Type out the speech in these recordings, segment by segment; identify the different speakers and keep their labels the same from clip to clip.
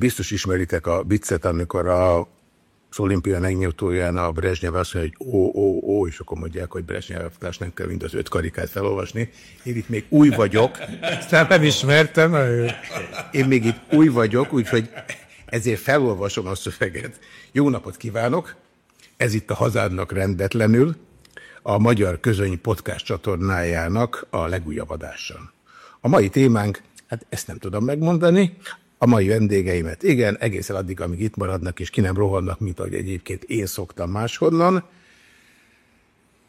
Speaker 1: Biztos ismeritek a viccet, amikor a az olimpia megnyitóján a Brezsnyev azt mondja, hogy ó, ó, ó, és akkor mondják, hogy Brezsnyev nem kell mind az öt karikát felolvasni. Én itt még új vagyok.
Speaker 2: Aztán nem ismertem.
Speaker 1: Én még itt új vagyok, úgyhogy ezért felolvasom a szöveget. Jó napot kívánok! Ez itt a hazádnak rendetlenül, a Magyar Közöny Podcast csatornájának a legújabb adása. A mai témánk, hát ezt nem tudom megmondani, a mai vendégeimet. Igen, egészen addig, amíg itt maradnak, és ki nem rohannak, mint ahogy egyébként én szoktam máshonnan.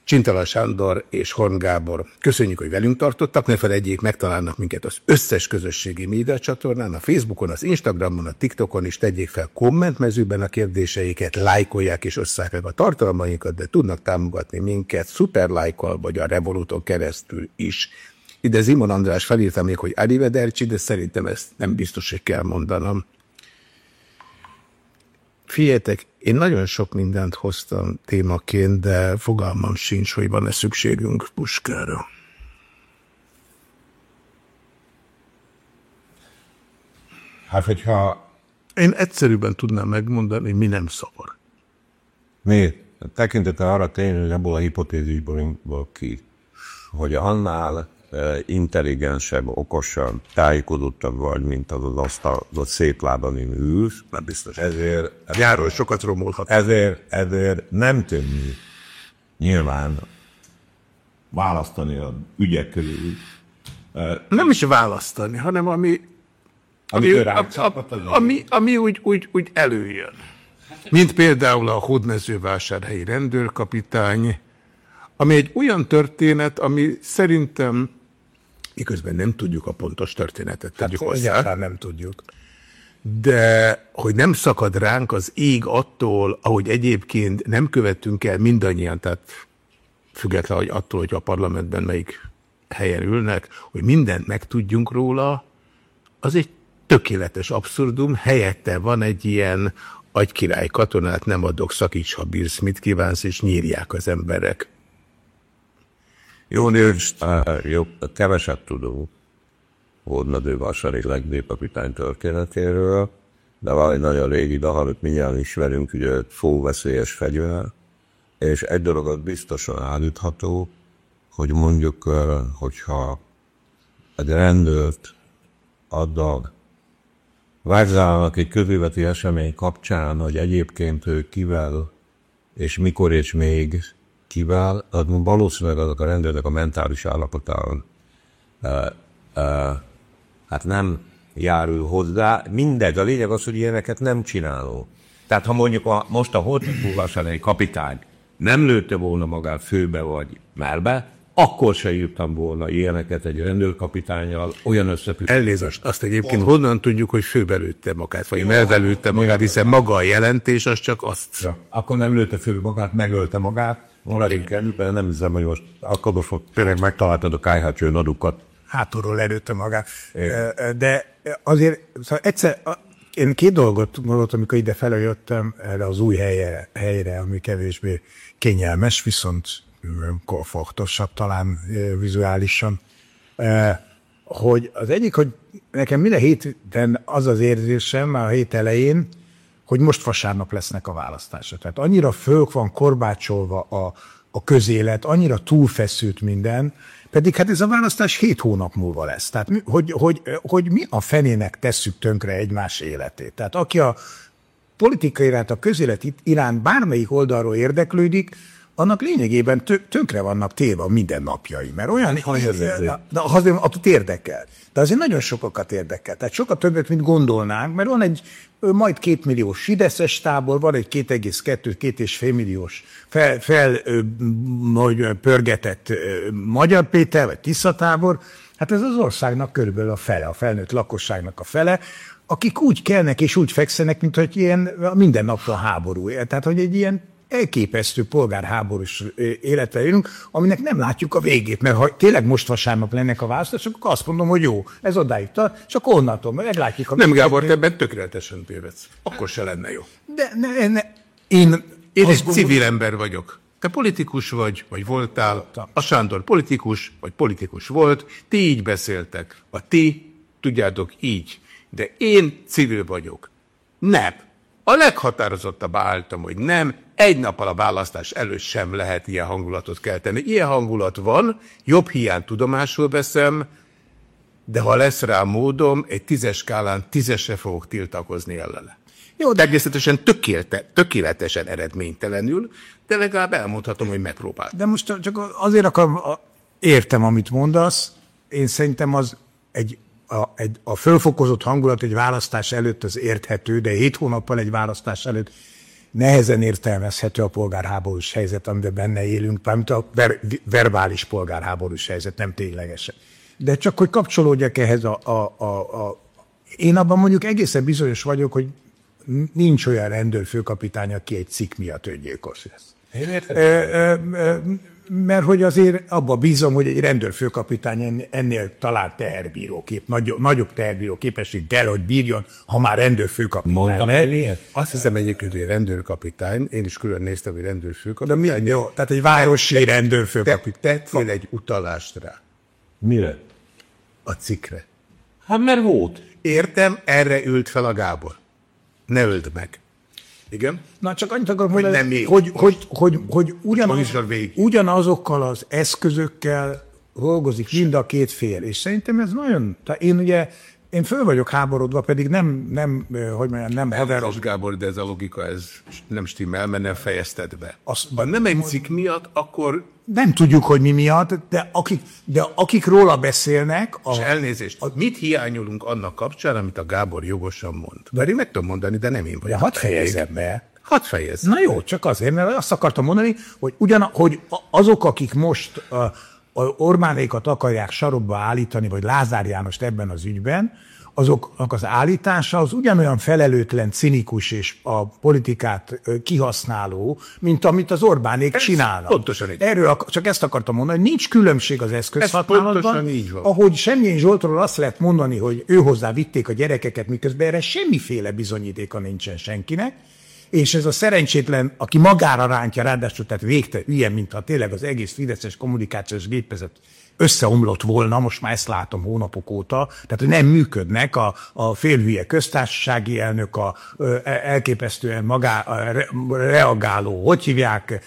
Speaker 1: Csintala Sándor és Horn Gábor. Köszönjük, hogy velünk tartottak, ne felejtjék, megtalálnak minket az összes közösségi média csatornán, a Facebookon, az Instagramon, a TikTokon is tegyék fel kommentmezőben a kérdéseiket, lájkolják és osszák meg a tartalmainkat, de tudnak támogatni minket szuperlájkkal vagy a Revoluton keresztül is. Ide Zimon András felírta még, hogy Arrivederci, de szerintem ezt nem biztos, hogy kell mondanom. Figyeljetek, én nagyon sok mindent hoztam témaként, de fogalmam sincs, hogy van-e szükségünk puskára.
Speaker 2: Hát, hogyha...
Speaker 1: Én egyszerűen tudnám megmondani, mi nem szabad.
Speaker 2: Miért? Tekintete arra tényleg, hogy ebből a hipotézisból ki, hogy annál intelligensebb, okosabb, tájékozottabb vagy, mint az az asztalot szép lábon ülsz.
Speaker 1: Nem biztos.
Speaker 2: Ezért...
Speaker 1: Járól sokat romolhat.
Speaker 2: Ezért, ezért nem tűnni nyilván választani a ügyek közül.
Speaker 1: Nem is választani, hanem ami, ami, ami, a, a, ami, ami úgy, úgy, úgy előjön. Mint például a hódmezővásárhelyi rendőrkapitány, ami egy olyan történet, ami szerintem miközben nem tudjuk a pontos történetet.
Speaker 2: Hát hozzá. nem tudjuk.
Speaker 1: De hogy nem szakad ránk az ég attól, ahogy egyébként nem követünk el mindannyian, tehát független hogy attól, hogy a parlamentben melyik helyen ülnek, hogy mindent megtudjunk róla, az egy tökéletes abszurdum, helyette van egy ilyen agykirály katonát nem adok, szakíts, ha bírsz, mit kívánsz, és nyírják az emberek.
Speaker 2: Jó nincs, jó, keveset tudunk. Hódnadő Vasari legdépapitány történetéről, de van egy nagyon régi dal, amit mindjárt ismerünk, ugye fóveszélyes fegyver, és egy dologot biztosan állítható, hogy mondjuk, hogyha egy rendőrt addag vázálnak egy közülveti esemény kapcsán, hogy egyébként ő kivel és mikor és még kivel, az valószínűleg azok a rendőrnek a mentális állapotában e, e, hát nem járul hozzá. Mindegy, a lényeg az, hogy ilyeneket nem csináló. Tehát ha mondjuk a, most a Hortfúvásan egy kapitány nem lőtte volna magát főbe vagy merbe, akkor se írtam volna ilyeneket egy rendőrkapitányjal, olyan összefüggés.
Speaker 1: Elnézést, azt egyébként honnan tudjuk, hogy főbelőtte magát, vagy melvelőtte magát, hiszen maga a jelentés, az csak azt. Ja,
Speaker 2: akkor nem lőtte főbe magát, megölte magát, Maradjunk ennyiben, nem hiszem, hogy most akkor fog, tényleg megtaláltad a kájhácső nadukat.
Speaker 1: Hátulról előtte magát. De azért, szóval egyszer, én két dolgot mondott, amikor ide feljöttem erre az új helyre, helyre, ami kevésbé kényelmes, viszont komfortosabb talán vizuálisan. Hogy az egyik, hogy nekem minden héten az az érzésem, már a hét elején, hogy most vasárnap lesznek a választások. Tehát annyira föl van korbácsolva a, a közélet, annyira túlfeszült minden, pedig hát ez a választás hét hónap múlva lesz. Tehát hogy, hogy, hogy mi a fenének tesszük tönkre egymás életét. Tehát aki a politikai iránt, a közélet iránt bármelyik oldalról érdeklődik, annak lényegében tönkre vannak téve a mindennapjai, mert olyan, de azért attól érdekel. De azért nagyon sokakat érdekel. Tehát sokkal többet, mint gondolnánk, mert van egy majd két milliós Fideszes tábor, van egy 2,2-2,5 milliós fel, fel ö, pörgetett Magyar Péter, vagy Tisza tábor. Hát ez az országnak körülbelül a fele, a felnőtt lakosságnak a fele, akik úgy kelnek és úgy fekszenek, mint hogy ilyen minden nap van háború. Tehát, hogy egy ilyen elképesztő polgárháborús életre élünk, aminek nem látjuk a végét, mert ha tényleg most vasárnap lennek a választások, akkor azt mondom, hogy jó, ez odáig tart, akkor onnantól meglátjuk. A nem, Gábor, te ebben tökéletesen tévedsz. Akkor se lenne jó. De ne, ne, én, én egy civil gondol... ember vagyok. Te politikus vagy, vagy voltál, a Sándor politikus, vagy politikus volt, ti így beszéltek, a ti, tudjátok, így. De én civil vagyok. Nem. A leghatározottabb álltam, hogy nem, egy nappal a választás előtt sem lehet ilyen hangulatot kelteni. Ilyen hangulat van, jobb hiány tudomásul veszem, de ha lesz rá módom, egy tízes skálán tízesre fogok tiltakozni ellene. Jó, de egészetesen tökéletesen eredménytelenül, de legalább elmondhatom, hogy megpróbáltam.
Speaker 3: De most csak azért akarom, értem, amit mondasz, én szerintem az egy a, egy, a fölfokozott hangulat egy választás előtt az érthető, de hét hónappal egy választás előtt nehezen értelmezhető a polgárháborús helyzet, amiben benne élünk, mármint a ver, verbális polgárháborús helyzet, nem ténylegesen. De csak hogy kapcsolódjak ehhez a, a, a, a én abban mondjuk egészen bizonyos vagyok, hogy nincs olyan rendőrfőkapitány, aki egy cikk miatt öngyilkos lesz. Én értem mert hogy azért abba bízom, hogy egy rendőrfőkapitány ennél talán teherbíró kép, nagy, nagyobb teherbíró képesség kell, hogy bírjon, ha már rendőrfőkapitány.
Speaker 1: Mondtam el Azt hiszem egyébként, hogy rendőrkapitány, én is külön néztem, hogy rendőrfőkapitány.
Speaker 3: De mi? Jó, tehát egy városi rendőrfőkapitány.
Speaker 1: Te, tettél egy utalást rá.
Speaker 2: Mire?
Speaker 1: A cikkre.
Speaker 2: Hát mert volt.
Speaker 1: Értem, erre ült fel a Gábor. Ne öld meg. Igen?
Speaker 3: Na csak annyit akarom hogy, hogy, hogy, hogy, hogy, hogy ugyanaz, ugyanazokkal az eszközökkel dolgozik mind a két fél, és szerintem ez nagyon, tehát én ugye én föl vagyok háborodva, pedig nem, nem hogy mondjam, nem
Speaker 1: haveros. Gábor, de ez a logika, ez nem stimmel, mert nem fejezted be. Azt, ha nem egy cikk miatt, akkor...
Speaker 3: Nem tudjuk, hogy mi miatt, de akik, de akik róla beszélnek...
Speaker 1: A, és elnézést, a, mit hiányolunk annak kapcsán, amit a Gábor jogosan mond? Bár én meg tudom mondani, de nem én vagyok.
Speaker 3: Ja, hadd fejezem be.
Speaker 1: Hadd fejezem.
Speaker 3: Na jó, csak azért, mert azt akartam mondani, hogy, ugyan, hogy azok, akik most... Uh, Orbánékat akarják sarokba állítani, vagy Lázár Jánost ebben az ügyben, azoknak az állítása az ugyanolyan felelőtlen, cinikus és a politikát kihasználó, mint amit az Orbánék Ez csinálnak.
Speaker 1: Pontosan így.
Speaker 3: Erről csak ezt akartam mondani, hogy nincs különbség az eszközhasználatban. így van. Ahogy Semjén Zsoltról azt lehet mondani, hogy ő hozzá vitték a gyerekeket, miközben erre semmiféle bizonyítéka nincsen senkinek, és ez a szerencsétlen, aki magára rántja, ráadásul tehát végte ilyen, mintha tényleg az egész Fideszes kommunikációs gépezet összeomlott volna, most már ezt látom hónapok óta, tehát nem működnek a, a félhülye köztársasági elnök, a, a elképesztően magá, reagáló, hogy hívják,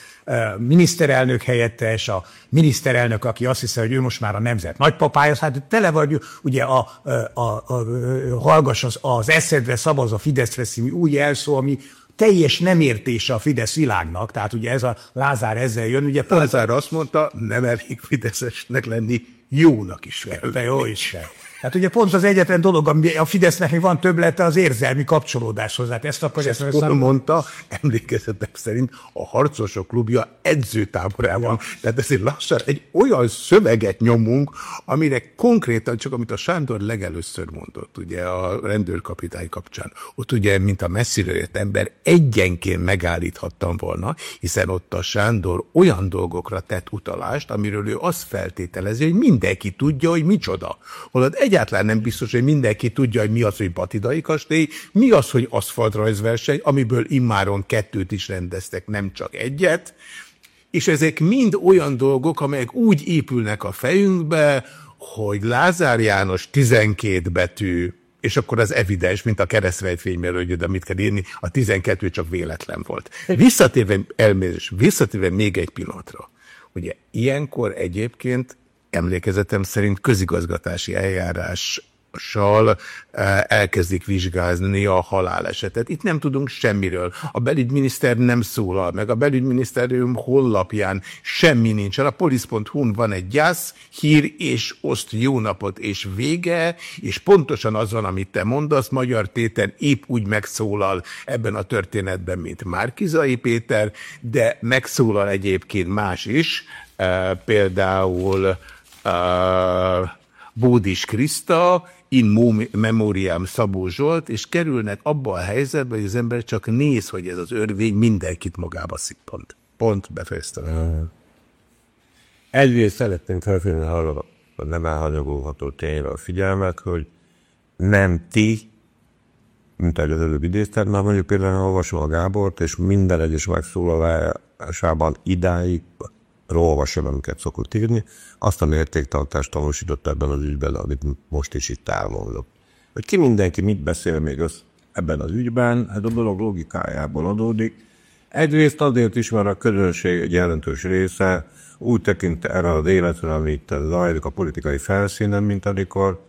Speaker 3: miniszterelnök helyettes, a miniszterelnök, aki azt hiszi, hogy ő most már a nemzet nagypapája, hát tele vagy, ugye a, a, a, a hallgass az, az eszedre szavaz a Fideszre új jelszó, ami teljes nem értése a Fidesz világnak, tehát ugye ez a Lázár ezzel jön. Ugye
Speaker 1: Lázár azt mondta, nem elég Fideszesnek lenni, jónak is kell.
Speaker 3: De jó is kell. Hát ugye pont az egyetlen dolog, ami a Fidesznek még van többlete, az érzelmi kapcsolódáshoz. Hát ezt akarja
Speaker 1: ezt ezt mondta, emlékezetek szerint a harcosok klubja edzőtáborában. Ja. Tehát ezért lassan egy olyan szöveget nyomunk, amire konkrétan csak, amit a Sándor legelőször mondott, ugye a rendőrkapitány kapcsán. Ott ugye, mint a messziről jött ember, egyenként megállíthattam volna, hiszen ott a Sándor olyan dolgokra tett utalást, amiről ő azt feltételezi, hogy mindenki tudja, hogy micsoda. Holott egy egyáltalán nem biztos, hogy mindenki tudja, hogy mi az, hogy Batidai kastély, mi az, hogy aszfaltrajzverseny, amiből immáron kettőt is rendeztek, nem csak egyet, és ezek mind olyan dolgok, amelyek úgy épülnek a fejünkbe, hogy Lázár János 12 betű, és akkor az evidens, mint a keresztrejtfényről, hogy de mit kell írni, a 12 csak véletlen volt. Visszatérve, elmézés, visszatérve még egy pillanatra. Ugye ilyenkor egyébként emlékezetem szerint közigazgatási eljárás eh, elkezdik vizsgálni a halálesetet. Itt nem tudunk semmiről. A belügyminiszter nem szólal meg. A belügyminiszterium hollapján semmi nincsen. A polisz.hu-n van egy gyász, hír és oszt jó napot és vége, és pontosan azon, amit te mondasz, Magyar Téten épp úgy megszólal ebben a történetben, mint Márkizai Péter, de megszólal egyébként más is, eh, például uh, Bódis Kriszta, in memoriam Szabó Zsolt, és kerülnek abba a helyzetbe, hogy az ember csak néz, hogy ez az örvény mindenkit magába szippant. Pont befejeztem.
Speaker 2: Egyrészt szeretném felfélni arra a nem elhanyagolható tényre a figyelmet, hogy nem ti, mint ahogy az előbb idézted, már mondjuk például olvasom a Gábort, és minden egyes megszólalásában idáig olvasom, amiket szokott írni, azt a mértéktartást tanúsított ebben az ügyben, amit most is itt elmondok. Hogy ki mindenki mit beszél még az ebben az ügyben, hát a dolog logikájából adódik. Egyrészt azért is, mert a közönség egy jelentős része úgy tekint erre az életre, amit zajlik a politikai felszínen, mint amikor,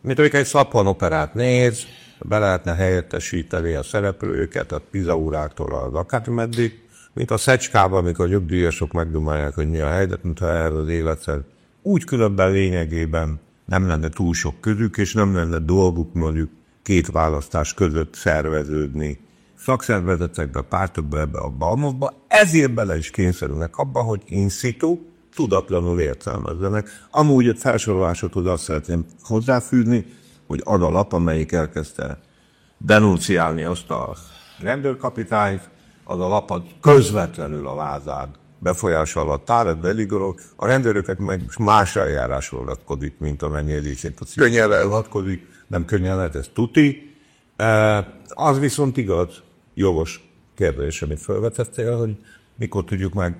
Speaker 2: mint amikor egy szappan operát néz, be lehetne helyettesíteni a szereplőket, a pizauráktól az akármeddig, mint a szecskában, amikor a nyugdíjasok megdumálják, hogy mi a helyzet, mintha erre az életre úgy különben lényegében nem lenne túl sok közük, és nem lenne dolguk mondjuk két választás között szerveződni szakszervezetekbe, pártokba, ebbe a balmokba, ezért bele is kényszerülnek abba, hogy in situ, tudatlanul értelmezzenek. Amúgy egy felsorolásodhoz azt szeretném hozzáfűzni, hogy az a lap, amelyik elkezdte denunciálni azt a rendőrkapitányt, az a lapad közvetlenül a lázár befolyása alatt áll, beligorok, a rendőröket meg más eljárásról latkodik, mint amennyi egyébként a könnyen elhatkodik, nem könnyen lehet, ez tuti. Az viszont igaz, jogos kérdés, amit felvetettél, hogy mikor tudjuk meg,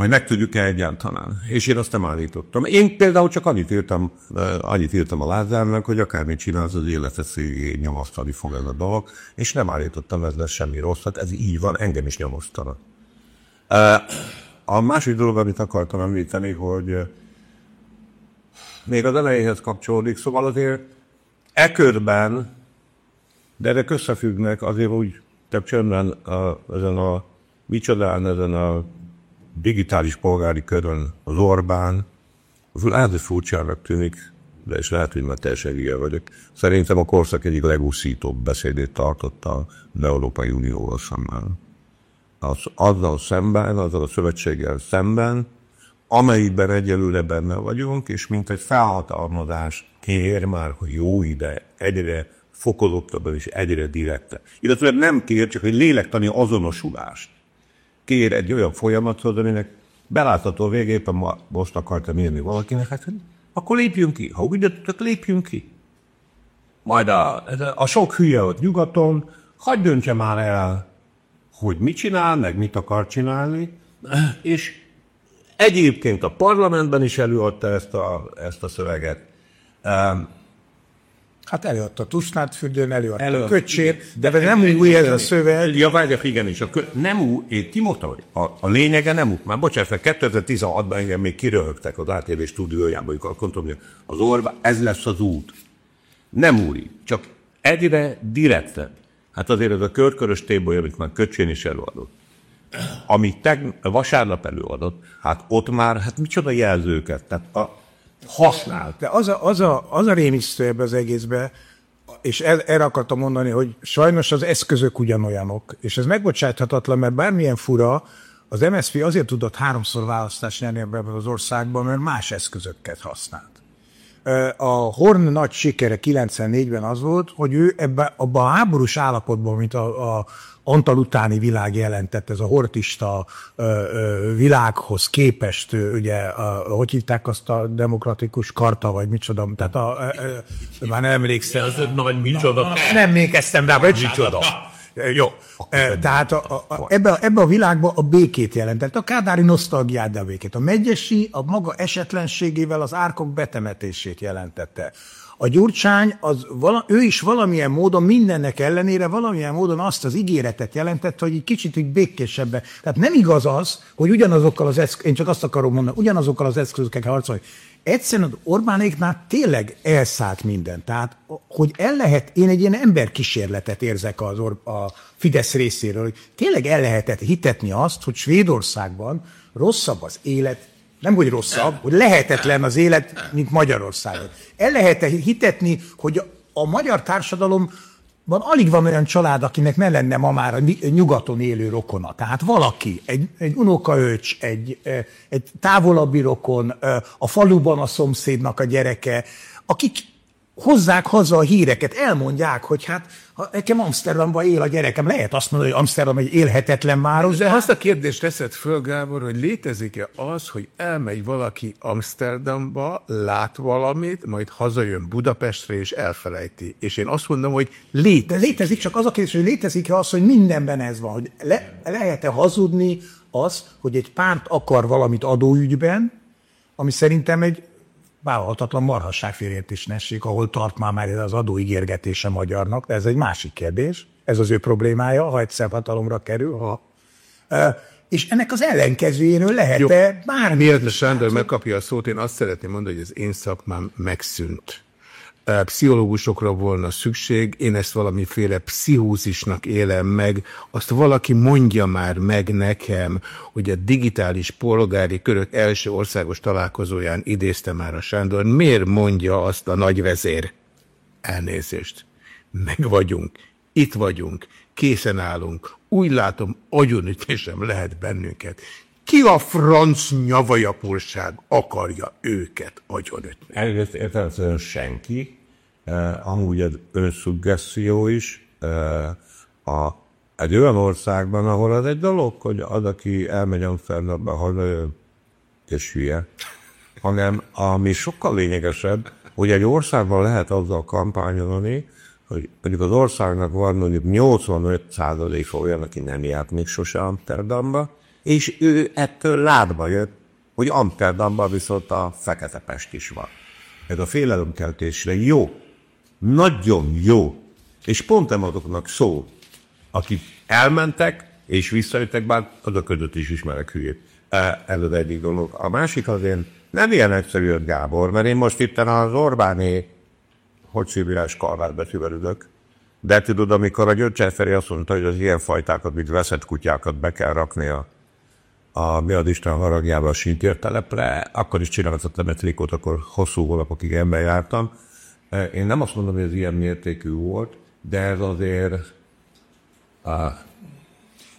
Speaker 2: majd meg tudjuk-e egyáltalán. És én azt nem állítottam. Én például csak annyit írtam, annyit írtam a Lázárnak, hogy akármit csinálsz, az életet szívén nyomasztani fog ez a dolog, és nem állítottam ezzel semmi rosszat, ez így van, engem is nyomasztanak. A másik dolog, amit akartam említeni, hogy még az elejéhez kapcsolódik, szóval azért e körben, de ezek összefüggnek azért úgy több csöndben ezen a micsodán, ezen a digitális polgári körön az Orbán, az lehet, hogy furcsának tűnik, de és lehet, hogy már teljesen ilyen vagyok. Szerintem a korszak egyik legúszítóbb beszédét tartotta az Európai Unióval szemben az, azzal szemben, azzal a szövetséggel szemben, amelyikben egyelőre benne vagyunk, és mint egy felhatalmazás kér már, hogy jó ide, egyre fokozottabban és egyre direkte. Illetve nem kér, csak egy lélektani azonosulást. Kér egy olyan folyamathoz, aminek belátható végéppen ma, most akartam írni valakinek, hát akkor lépjünk ki. Ha úgy döntöttök, lépjünk ki. Majd a, a sok hülye ott nyugaton, hagyd döntse már el, hogy mit csinál, meg mit akar csinálni, és egyébként a parlamentben is előadta ezt a, ezt a szöveget.
Speaker 3: Hát előadta Tusnád fürdőn, előadta, előadta Köcsét, de, de nem új ez a szöveg.
Speaker 2: Ja, várjak, is, a kö, nem új, én hogy a, a lényege nem új. Már bocsánat, 2016-ban engem még kiröhögtek az ATV stúdiójában, amikor mondtam, hogy az Orbán, ez lesz az út. Nem úri, csak egyre direktebb. Hát azért ez a körkörös téboly, amit már Köcsén is előadott, amit teg, vasárnap előadott, hát ott már, hát micsoda jelzőket, tehát a, használt.
Speaker 3: De az a, az a, az a rémisztő ebbe az egészbe, és el, erre akartam mondani, hogy sajnos az eszközök ugyanolyanok, és ez megbocsáthatatlan, mert bármilyen fura, az MSZP azért tudott háromszor választást nyerni ebben az országban, mert más eszközöket használt. A Horn nagy sikere 94-ben az volt, hogy ő ebbe, abban a háborús állapotban, mint a, a Antal utáni világ jelentett, ez a hortista világhoz képest, ugye, a, hogy hívták azt a demokratikus karta, vagy micsoda, tehát a, ö, ö, már nem emlékszem.
Speaker 2: Ez nagy micsoda.
Speaker 3: Nem emlékeztem rá, vagy micsoda. Jó. Tehát a, a, ebbe, ebbe a világba a békét jelentett, a kádári nosztalgiát, de a békét. A megyesi a maga esetlenségével az árkok betemetését jelentette. A Gyurcsány, az vala, ő is valamilyen módon, mindennek ellenére valamilyen módon azt az ígéretet jelentett, hogy egy kicsit így békésebben. Tehát nem igaz az, hogy ugyanazokkal az eszközökkel, én csak azt akarom mondani, ugyanazokkal az eszközökkel harcolni. Egyszerűen az Orbánéknál tényleg elszállt minden. Tehát, hogy el lehet, én egy ilyen emberkísérletet érzek az Or- a Fidesz részéről, hogy tényleg el lehetett hitetni azt, hogy Svédországban rosszabb az élet, nem hogy rosszabb, hogy lehetetlen az élet, mint Magyarországon. El lehet hitetni, hogy a magyar társadalom van, alig van olyan család, akinek ne lenne ma már a nyugaton élő rokona. Tehát valaki, egy, egy unokaöcs, egy, egy távolabbi rokon, a faluban a szomszédnak a gyereke, akik hozzák haza a híreket, elmondják, hogy hát ha nekem Amsterdamban él a gyerekem, lehet azt mondani, hogy Amsterdam egy élhetetlen város.
Speaker 1: De azt a kérdést teszed föl, Gábor, hogy létezik-e az, hogy elmegy valaki Amsterdamba, lát valamit, majd hazajön Budapestre és elfelejti. És én azt mondom, hogy létezik.
Speaker 3: De létezik, csak az a kérdés, hogy létezik-e az, hogy mindenben ez van, hogy le, lehet-e hazudni az, hogy egy párt akar valamit adóügyben, ami szerintem egy vállalhatatlan marhasságférért is nessék, ahol tart már már ez az adóígérgetése magyarnak, de ez egy másik kérdés. Ez az ő problémája, ha egyszer hatalomra kerül, ha... És ennek az ellenkezőjéről lehet-e bármi...
Speaker 1: Miért Sándor megkapja a szót, én azt szeretném mondani, hogy az én szakmám megszűnt pszichológusokra volna szükség, én ezt valamiféle pszichózisnak élem meg, azt valaki mondja már meg nekem, hogy a digitális polgári körök első országos találkozóján idézte már a Sándor, miért mondja azt a nagyvezér? Elnézést. Meg vagyunk, itt vagyunk, készen állunk, úgy látom, agyonütésem lehet bennünket. Ki a franc nyavajapolság akarja őket agyonütni?
Speaker 2: Egyrészt értelemszerűen senki, amúgy az önszuggesszió is. Uh, a, egy olyan országban, ahol az egy dolog, hogy az, aki elmegy Amsterdambe, hazajön, és hülye, hanem ami sokkal lényegesebb, hogy egy országban lehet azzal kampányolni, hogy mondjuk az országnak van mondjuk 85 százaléka olyan, aki nem járt még sose Amsterdamba, és ő ettől látba jött, hogy Amsterdamban viszont a Fekete Pest is van. Ez a félelemkeltésre jó, nagyon jó, és pont azoknak szó, akik elmentek, és visszajöttek, bár azok között is ismerek hülyét. Ez az egyik dolog. A másik az én nem ilyen egyszerű Gábor, mert én most itt az Orbáné, hogy szívás kalvár betűvel ülök, de tudod, amikor a György Feri azt mondta, hogy az ilyen fajtákat, mint veszett kutyákat be kell rakni a a mi az Isten haragjába a sintértelepre, akkor is csináltam egy trikót, akkor hosszú hónapokig ember jártam. Én nem azt mondom, hogy ez ilyen mértékű volt, de ez azért a,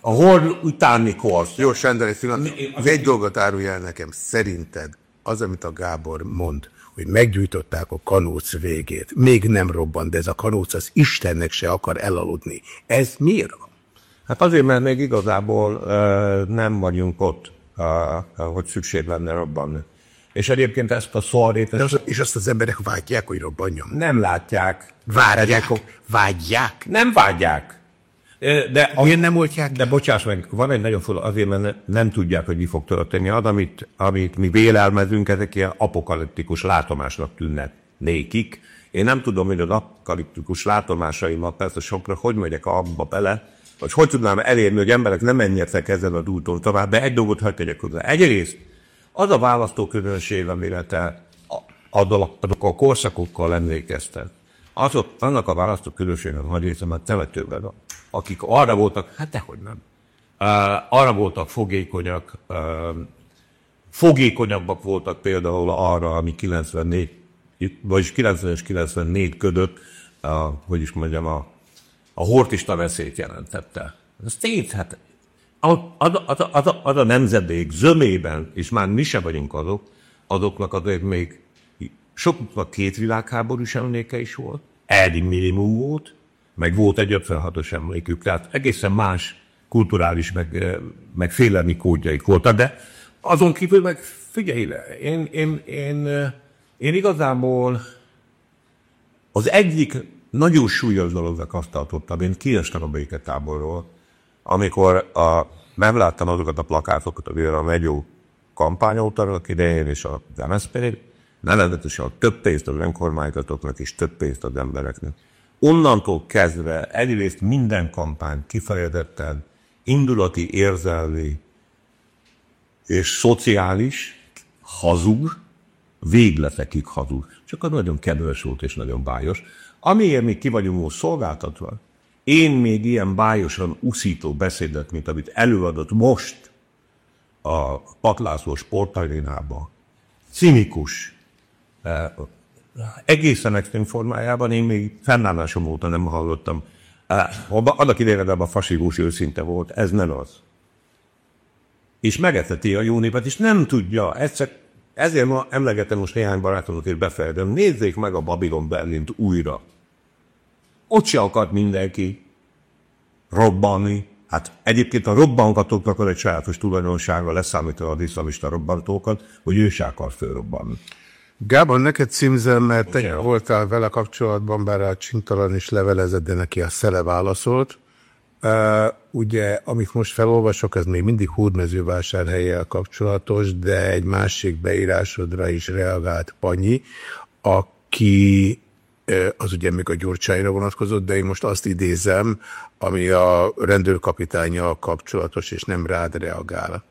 Speaker 2: a hol utáni korsz.
Speaker 1: Jó, Sándor, egy pillanat. Az egy dolgot árulj el nekem. Szerinted az, amit a Gábor mond, hogy meggyújtották a kanóc végét, még nem robban, de ez a kanóc az Istennek se akar elaludni. Ez miért van?
Speaker 2: Hát azért, mert még igazából uh, nem vagyunk ott, uh, hogy szükség lenne robbanni. És egyébként ezt a szarét...
Speaker 1: Ezt... Az, és azt az emberek vágyják, hogy robbanjon?
Speaker 2: Nem látják.
Speaker 1: Várják. Vágyják?
Speaker 2: Nem vágyják.
Speaker 1: De a, Miért nem oltják?
Speaker 2: De bocsáss meg, van egy nagyon fog, azért, mert nem tudják, hogy mi fog történni. Az, amit, amit mi vélelmezünk, ezek ilyen apokaliptikus látomásnak tűnnek nékik. Én nem tudom, hogy az apokaliptikus látomásaimat persze sokra, hogy megyek abba bele, hogy hogy tudnám elérni, hogy emberek nem menjenek ezen a úton tovább, de egy dolgot hagyd tegyek hozzá. Egyrészt az a választóközönség, amire te azok a korszakokkal emlékeztek, azok, annak a választóközönségnek nagy része már temetőben van, akik arra voltak, hát dehogy nem, arra voltak fogékonyak, fogékonyabbak voltak például arra, ami 94, vagyis 90 és 94 ködött, hogy is mondjam, a a hortista veszélyt jelentette. Ez tény, hát az, az, az, az, az a nemzedék zömében, és már mi se vagyunk azok, azoknak azért még sokuknak két világháborús emléke is volt, eldig minimum volt, meg volt egy 56-os emlékük, tehát egészen más kulturális, meg, meg félelmi kódjaik voltak, de azon kívül meg figyelj le, én, én, én, én igazából az egyik nagyon súlyos dolognak azt tartottam, én kiestem a béketáborról, amikor a, nem láttam azokat a plakátokat, amire a Megyó kampányolt annak idején, és a MSZP, nevezetesen több pénzt az önkormányzatoknak, és több pénzt az embereknek. Onnantól kezdve egyrészt minden kampány kifejezetten indulati, érzelmi és szociális, hazug, végletekig hazug. Csak az nagyon kedves volt és nagyon bájos. Amiért mi ki vagyunk most szolgáltatva, én még ilyen bájosan uszító beszédet, mint amit előadott most a Patlászló sportarénába, cinikus, eh, egészen extrém formájában, én még fennállásom óta nem hallottam. Eh, annak idején a fasívós őszinte volt, ez nem az. És megeteti a jó népet, és nem tudja, egyszer, ezért ma emlegetem most néhány barátomat, és befejezem, nézzék meg a Babylon Berlint újra. Ott se akart mindenki robbanni. Hát egyébként a robbangatóknak az egy sajátos tulajdonsága, leszámítva a diszlamista robbantókat, hogy ő se akar fölrobbanni.
Speaker 1: Gábor, neked címzem, mert te voltál vele kapcsolatban, bár a csintalan is levelezett, de neki a szele válaszolt. Uh, ugye, amit most felolvasok, ez még mindig hódmezővásárhelyel kapcsolatos, de egy másik beírásodra is reagált Panyi, aki az ugye még a Gyurcsányra vonatkozott, de én most azt idézem, ami a rendőrkapitányjal kapcsolatos, és nem rád reagál.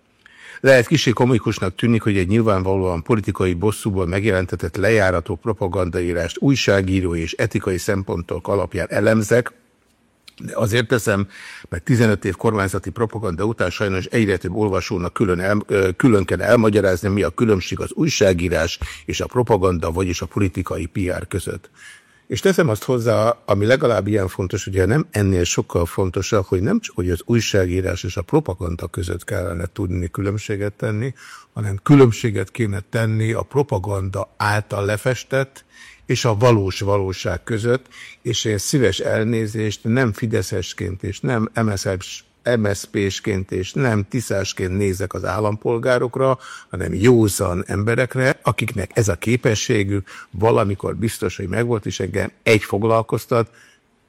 Speaker 1: Lehet kicsit komikusnak tűnik, hogy egy nyilvánvalóan politikai bosszúból megjelentetett lejárató propagandaírást újságíró és etikai szempontok alapján elemzek, de azért teszem, mert 15 év kormányzati propaganda után sajnos egyre több olvasónak külön, el, külön kell elmagyarázni, mi a különbség az újságírás és a propaganda, vagyis a politikai PR között. És teszem azt hozzá, ami legalább ilyen fontos, ugye nem ennél sokkal fontosabb, hogy nem csak hogy az újságírás és a propaganda között kellene tudni különbséget tenni, hanem különbséget kéne tenni a propaganda által lefestett és a valós valóság között, és én szíves elnézést nem Fideszesként és nem MSZS MSZP-sként és nem tiszásként nézek az állampolgárokra, hanem józan emberekre, akiknek ez a képességük valamikor biztos, hogy megvolt, és engem egy foglalkoztat,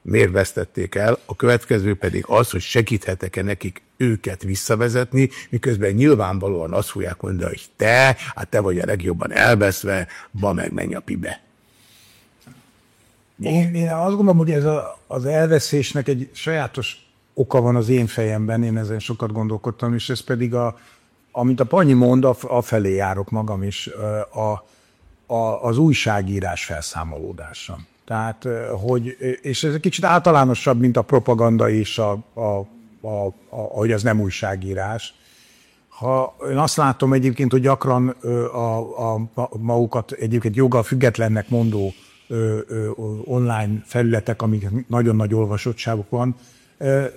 Speaker 1: miért vesztették el, a következő pedig az, hogy segíthetek-e nekik őket visszavezetni, miközben nyilvánvalóan azt fogják mondani, hogy te, hát te vagy a legjobban elveszve, ba meg menj a pibe.
Speaker 3: Én, én azt gondolom, hogy ez a, az elveszésnek egy sajátos oka van az én fejemben, én ezen sokat gondolkodtam, és ez pedig, a, amit a Panyi mond, a, felé járok magam is, a, a, az újságírás felszámolódása. Tehát, hogy, és ez egy kicsit általánosabb, mint a propaganda és a, a, a, a, hogy ez nem újságírás. Ha én azt látom egyébként, hogy gyakran a, a, a magukat egyébként joggal függetlennek mondó ö, ö, online felületek, amik nagyon nagy olvasottságuk van,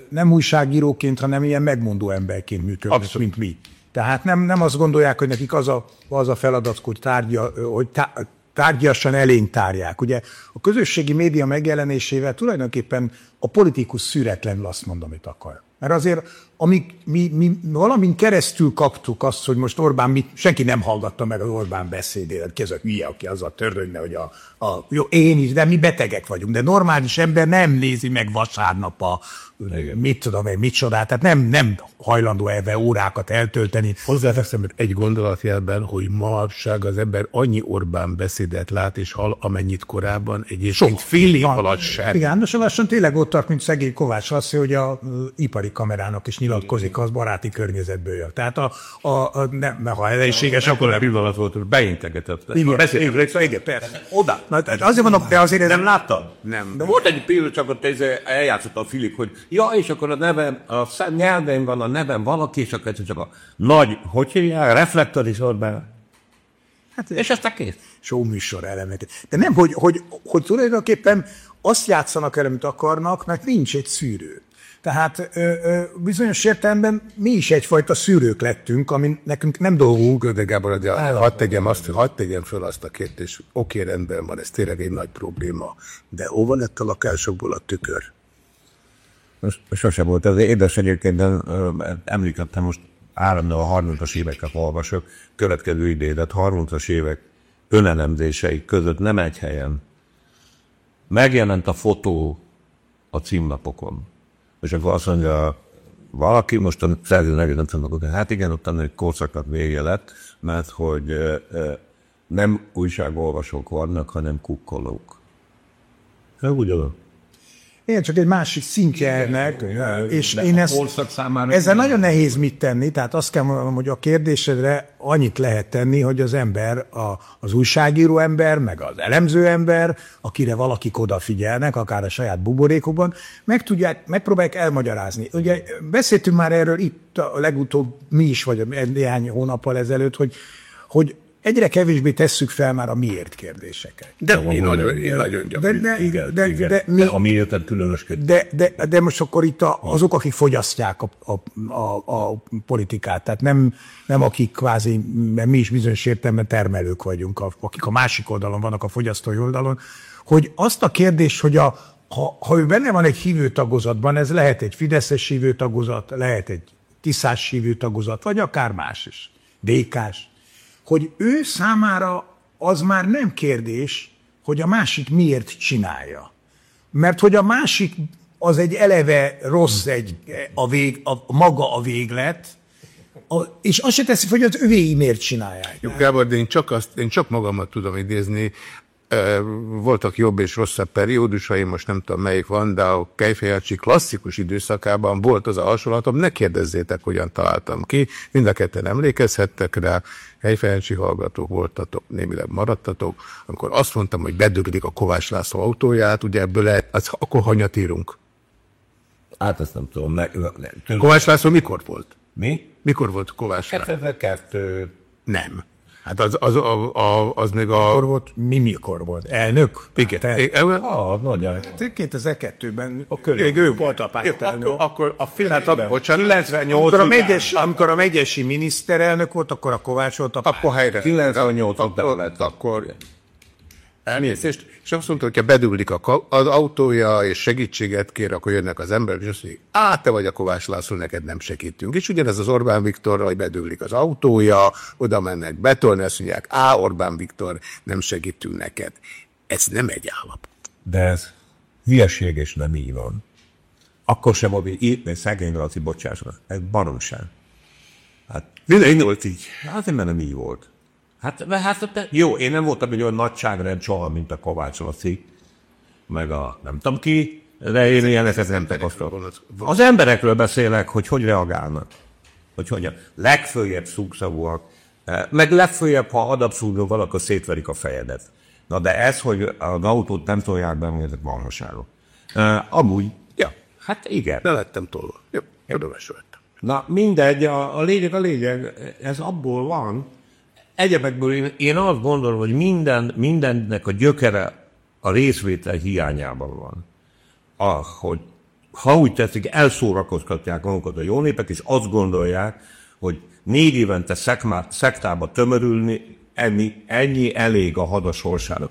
Speaker 3: nem újságíróként, hanem ilyen megmondó emberként működnek, Abszolút. mint mi. Tehát nem, nem azt gondolják, hogy nekik az a, az a feladat, hogy, tárgya, hogy tá, tárgyasan elénk tárják. Ugye a közösségi média megjelenésével tulajdonképpen a politikus szüretlenül azt mond, amit akar. Mert azért, amíg mi, mi valamin keresztül kaptuk azt, hogy most Orbán, mit, senki nem hallgatta meg az Orbán beszédét, ki az a hülye, aki azzal törődne, hogy a, a, jó, én is, de mi betegek vagyunk, de normális ember nem nézi meg vasárnap a, igen. mit tudom én, mit csodál, tehát nem, nem hajlandó ebbe órákat eltölteni.
Speaker 1: Hozzáteszem, hogy egy gondolatjelben, hogy manapság az ember annyi Orbán beszédet lát és hall, amennyit korábban egyébként fél év alatt sem.
Speaker 3: Igen, de lassan tényleg ott tart, mint szegény Kovács azt, hogy a ipari kamerának is nyilatkozik, az baráti környezetből jön. Tehát a, a, a nem, ha elejséges, akkor
Speaker 1: nem. pillanat volt, hogy beintegetett.
Speaker 3: Igen, beszélünk, igen, persze. Oda. Na, azért mondom, de azért
Speaker 2: nem láttad?
Speaker 3: Nem.
Speaker 2: De volt egy pillanat, csak ott eljátszott a Filip, hogy ja, és akkor a nevem, a nyelven van a nevem valaki, és akkor csak a nagy, hogy hívják, reflektor is ott be. Hát, és ezt a kész.
Speaker 3: műsor elemek. De nem, hogy, hogy, hogy tulajdonképpen azt játszanak el, amit akarnak, mert nincs egy szűrő. Tehát ö, ö, bizonyos értelemben mi is egyfajta szűrők lettünk, ami nekünk nem dolgunk.
Speaker 1: De Gábor, de hadd tegyem, azt, hadd tegyem föl azt a kérdést, oké, rendben van, ez tényleg egy nagy probléma, de hova lett a lakásokból a tükör?
Speaker 2: sose volt. Ez édes egyébként, de említettem most állandóan a 30-as éveket olvasok, következő idézet, 30-as évek önelemzései között nem egy helyen. Megjelent a fotó a címlapokon. És akkor azt mondja, valaki most a szerző nem tudok, hát igen, ott egy korszaknak vége lett, mert hogy nem újságolvasók vannak, hanem kukkolók.
Speaker 1: Ez ugyanaz.
Speaker 3: Igen, csak egy másik szintje ennek, és én ezt, ezzel nagyon nehéz mit tenni, tehát azt kell mondanom, hogy a kérdésedre annyit lehet tenni, hogy az ember, a, az újságíró ember, meg az elemző ember, akire valakik odafigyelnek, akár a saját buborékokban, meg tudják, megpróbálják elmagyarázni. Ugye beszéltünk már erről itt a legutóbb mi is, vagy néhány hónappal ezelőtt, hogy, hogy egyre kevésbé tesszük fel már a miért kérdéseket.
Speaker 1: De mi nagyon, én nagyon
Speaker 3: de, de, igen, de, igen. de, mi, de
Speaker 1: a miért különöskedik.
Speaker 3: De, de, de most akkor itt a, azok, akik fogyasztják a, a, a, a politikát, tehát nem, nem akik kvázi, mert mi is bizonyos értelemben termelők vagyunk, akik a másik oldalon vannak, a fogyasztói oldalon, hogy azt a kérdést, hogy a, ha, ha ő benne van egy hívő tagozatban, ez lehet egy Fideszes hívő tagozat, lehet egy Tiszás hívő tagozat, vagy akár más is, Dékás, hogy ő számára az már nem kérdés, hogy a másik miért csinálja. Mert hogy a másik az egy eleve rossz egy, a, vég, a maga a véglet, a, és azt se teszi, hogy az övéi miért csinálják.
Speaker 1: Jó, Gábor, de én csak, azt, én csak magamat tudom idézni. Voltak jobb és rosszabb periódusaim, most nem tudom melyik van, de a Kejfejácsi klasszikus időszakában volt az a hasonlatom, ne kérdezzétek, hogyan találtam ki, mind a ketten emlékezhettek rá, Kejfejácsi hallgatók voltatok, némileg maradtatok, amikor azt mondtam, hogy bedöglik a Kovács László autóját, ugye ebből lehet, az, akkor hanyat írunk.
Speaker 2: Hát ezt nem tudom. Ne,
Speaker 1: ne, Kovács László mikor volt?
Speaker 2: Mi?
Speaker 1: Mikor volt Kovács László?
Speaker 2: 2002.
Speaker 1: Nem. Hát az, az, az, az, az még a...
Speaker 3: Mikor volt, mi mikor volt? Elnök?
Speaker 1: Igen.
Speaker 3: Te,
Speaker 2: ah, nagyon.
Speaker 3: 2002-ben a körül. ő volt a pártelnök.
Speaker 1: Akkor, akkor a film, hát a, bocsánat,
Speaker 3: 98 amikor a, megyes, amikor a megyesi miniszterelnök volt, akkor a Kovács volt a
Speaker 1: Akkor helyre.
Speaker 2: 98
Speaker 1: akkor, lett. Akkor elnézést, és azt mondta, hogy ha beduglik a, az autója, és segítséget kér, akkor jönnek az emberek, és azt mondják, á, te vagy a Kovács László, neked nem segítünk. És ugyanez az Orbán Viktor, hogy beduglik az autója, oda mennek betolni, azt mondják, á, Orbán Viktor, nem segítünk neked. Ez nem egy állapot.
Speaker 2: De ez hülyeség, és nem így van. Akkor sem, hogy itt szegény Laci, bocsássanak, ez baromság. Hát,
Speaker 1: minden volt így.
Speaker 2: Hát, mert nem így volt. Hát, hát te, jó, én nem voltam egy olyan nagyságrend soha, mint a Kovács Laci, meg a nem tudom ki, de én ilyeneket nem tapasztalom. Az emberekről beszélek, hogy hogy reagálnak. Hogy hogy legfőjebb szúkszavúak, eh, meg legfőjebb, ha adabszúró valaki, szétverik a fejedet. Na de ez, hogy az autót nem tolják be, ezek marhaságok. Uh, amúgy, ja, hát igen.
Speaker 1: Ne lettem tolva. Jó, érdemes voltam.
Speaker 2: Na mindegy, a, a lényeg a lényeg, ez abból van, Egyebekből én, én azt gondolom, hogy minden, mindennek a gyökere a részvétel hiányában van. Ah, hogy ha úgy tetszik, elszórakoztatják magukat a jó népek, és azt gondolják, hogy négy évente szekmát, szektába tömörülni, ennyi, ennyi elég a hada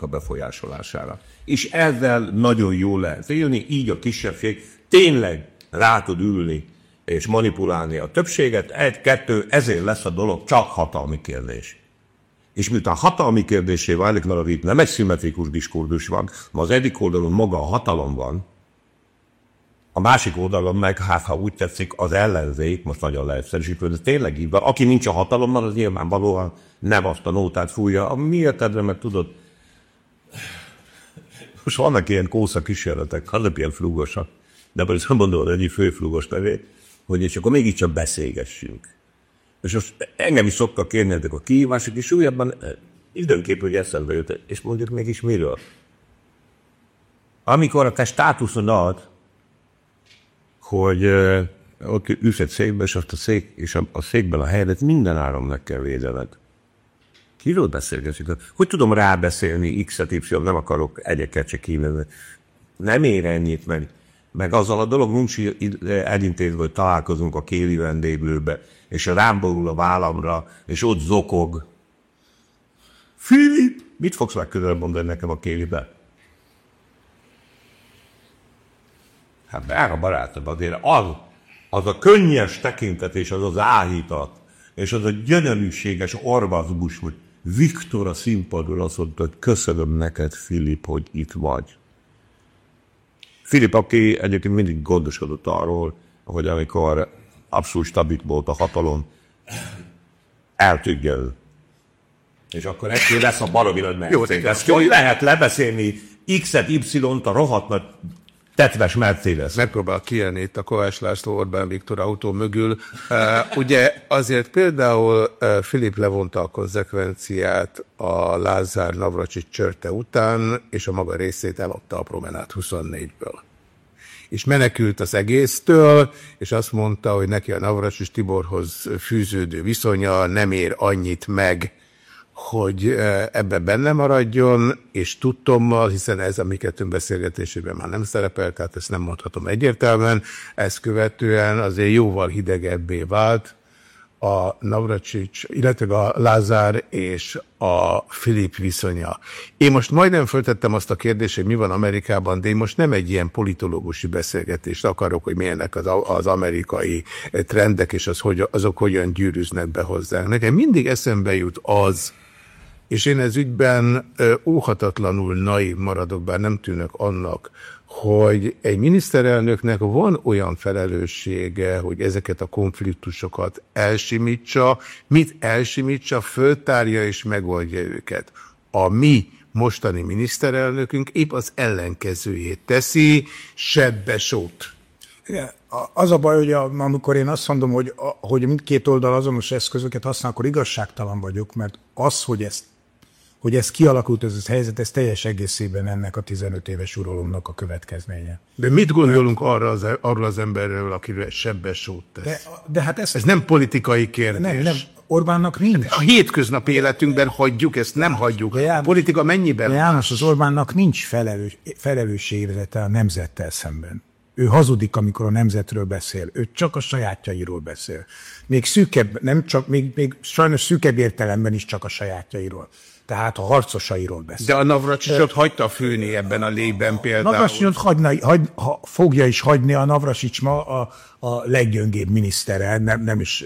Speaker 2: a befolyásolására. És ezzel nagyon jól lehet élni, így a kisebbség tényleg rá tud ülni és manipulálni a többséget. Egy, kettő, ezért lesz a dolog csak hatalmi kérdés. És miután hatalmi kérdésé válik, mert itt nem egy szimmetrikus diskurzus van, ma az egyik oldalon maga a hatalom van, a másik oldalon meg, hát ha úgy tetszik, az ellenzék, most nagyon leegyszerűsítve, de tényleg így van, aki nincs a hatalomban, az nyilvánvalóan nem azt a nótát fújja. Miért edre, mert tudod, most vannak ilyen kósza kísérletek, hát ilyen flúgosak, de most nem mondom egyik főflúgos nevét, hogy és akkor mégiscsak beszélgessünk. És most engem is szoktak kérni ezek a kihívások, és újabban eh, időnképp, hogy eszembe jött, és mondjuk mégis miről. Amikor a te státuszod hogy uh, ott ülsz egy székbe, és azt a szék, és a, a székben a helyedet minden áron meg kell védened. Kiről beszélgetünk? Hogy tudom rábeszélni X-et, Y, nem akarok egyeket se kíváni. Nem ér ennyit, mert meg azzal a dolog nincs elintézve, hogy találkozunk a kéli vendéglőbe, és rám borul a vállamra, és ott zokog. Filip, mit fogsz legközelebb mondani nekem a kélibe? Hát a barátom, azért az, az a könnyes tekintet, és az az áhítat, és az a gyönyörűséges orvazmus, hogy Viktor a színpadon azt mondta, hogy köszönöm neked, Filip, hogy itt vagy. Filip, aki egyébként mindig gondoskodott arról, hogy amikor abszolút stabil volt a hatalom, eltűnjön. És akkor egy lesz a baromi nagy Jó, Ezt hogy lehet lebeszélni X-et, Y-t, a rohadt nagy tetves Mercedes.
Speaker 1: Megpróbál kijönni itt a Kovács László Orbán Viktor autó mögül. Ugye azért például uh, Filip levonta a konzekvenciát a Lázár Navracsics csörte után, és a maga részét eladta a Promenát 24-ből és menekült az egésztől, és azt mondta, hogy neki a Navracsics Tiborhoz fűződő viszonya nem ér annyit meg, hogy ebbe benne maradjon, és tudtommal, hiszen ez a mi kettőnk beszélgetésében már nem szerepel, tehát ezt nem mondhatom egyértelműen, ezt követően azért jóval hidegebbé vált, a Navracsics, illetve a Lázár és a Filip viszonya. Én most majdnem föltettem azt a kérdést, hogy mi van Amerikában, de én most nem egy ilyen politológusi beszélgetést akarok, hogy milyenek az, az amerikai trendek, és az, hogy, azok hogyan gyűrűznek be hozzánk. Nekem mindig eszembe jut az, És én ez ügyben óhatatlanul naív maradok, bár nem tűnök annak, hogy egy miniszterelnöknek van olyan felelőssége, hogy ezeket a konfliktusokat elsimítsa, mit elsimítsa, föltárja és megoldja őket. A mi mostani miniszterelnökünk épp az ellenkezőjét teszi, sebbesót.
Speaker 3: Az a baj, hogy amikor én azt mondom, hogy, hogy mindkét oldal azonos eszközöket használ, akkor igazságtalan vagyok, mert az, hogy ezt hogy ez kialakult, ez a helyzet, ez teljes egészében ennek a 15 éves uralomnak a következménye.
Speaker 1: De mit gondolunk arra az, arról az emberről, akiről sebbes sót tesz?
Speaker 3: De, de hát ez,
Speaker 1: ez nem politikai kérdés.
Speaker 3: Nem, nem. Orbánnak nincs.
Speaker 1: A hétköznapi életünkben hagyjuk, ezt nem hagyjuk. János, a politika mennyiben?
Speaker 3: De János, az Orbánnak nincs felelős, felelősségérzete a nemzettel szemben. Ő hazudik, amikor a nemzetről beszél. Ő csak a sajátjairól beszél. Még szűkebb, nem csak, még, még sajnos szűkebb értelemben is csak a sajátjairól tehát a harcosairól beszél.
Speaker 1: De a Navracsicsot hagyta főni ebben a lében például.
Speaker 3: Navracsicsot hagyna, hagy, ha, fogja is hagyni a Navracsics ma a, a leggyöngébb minisztere, nem, nem is,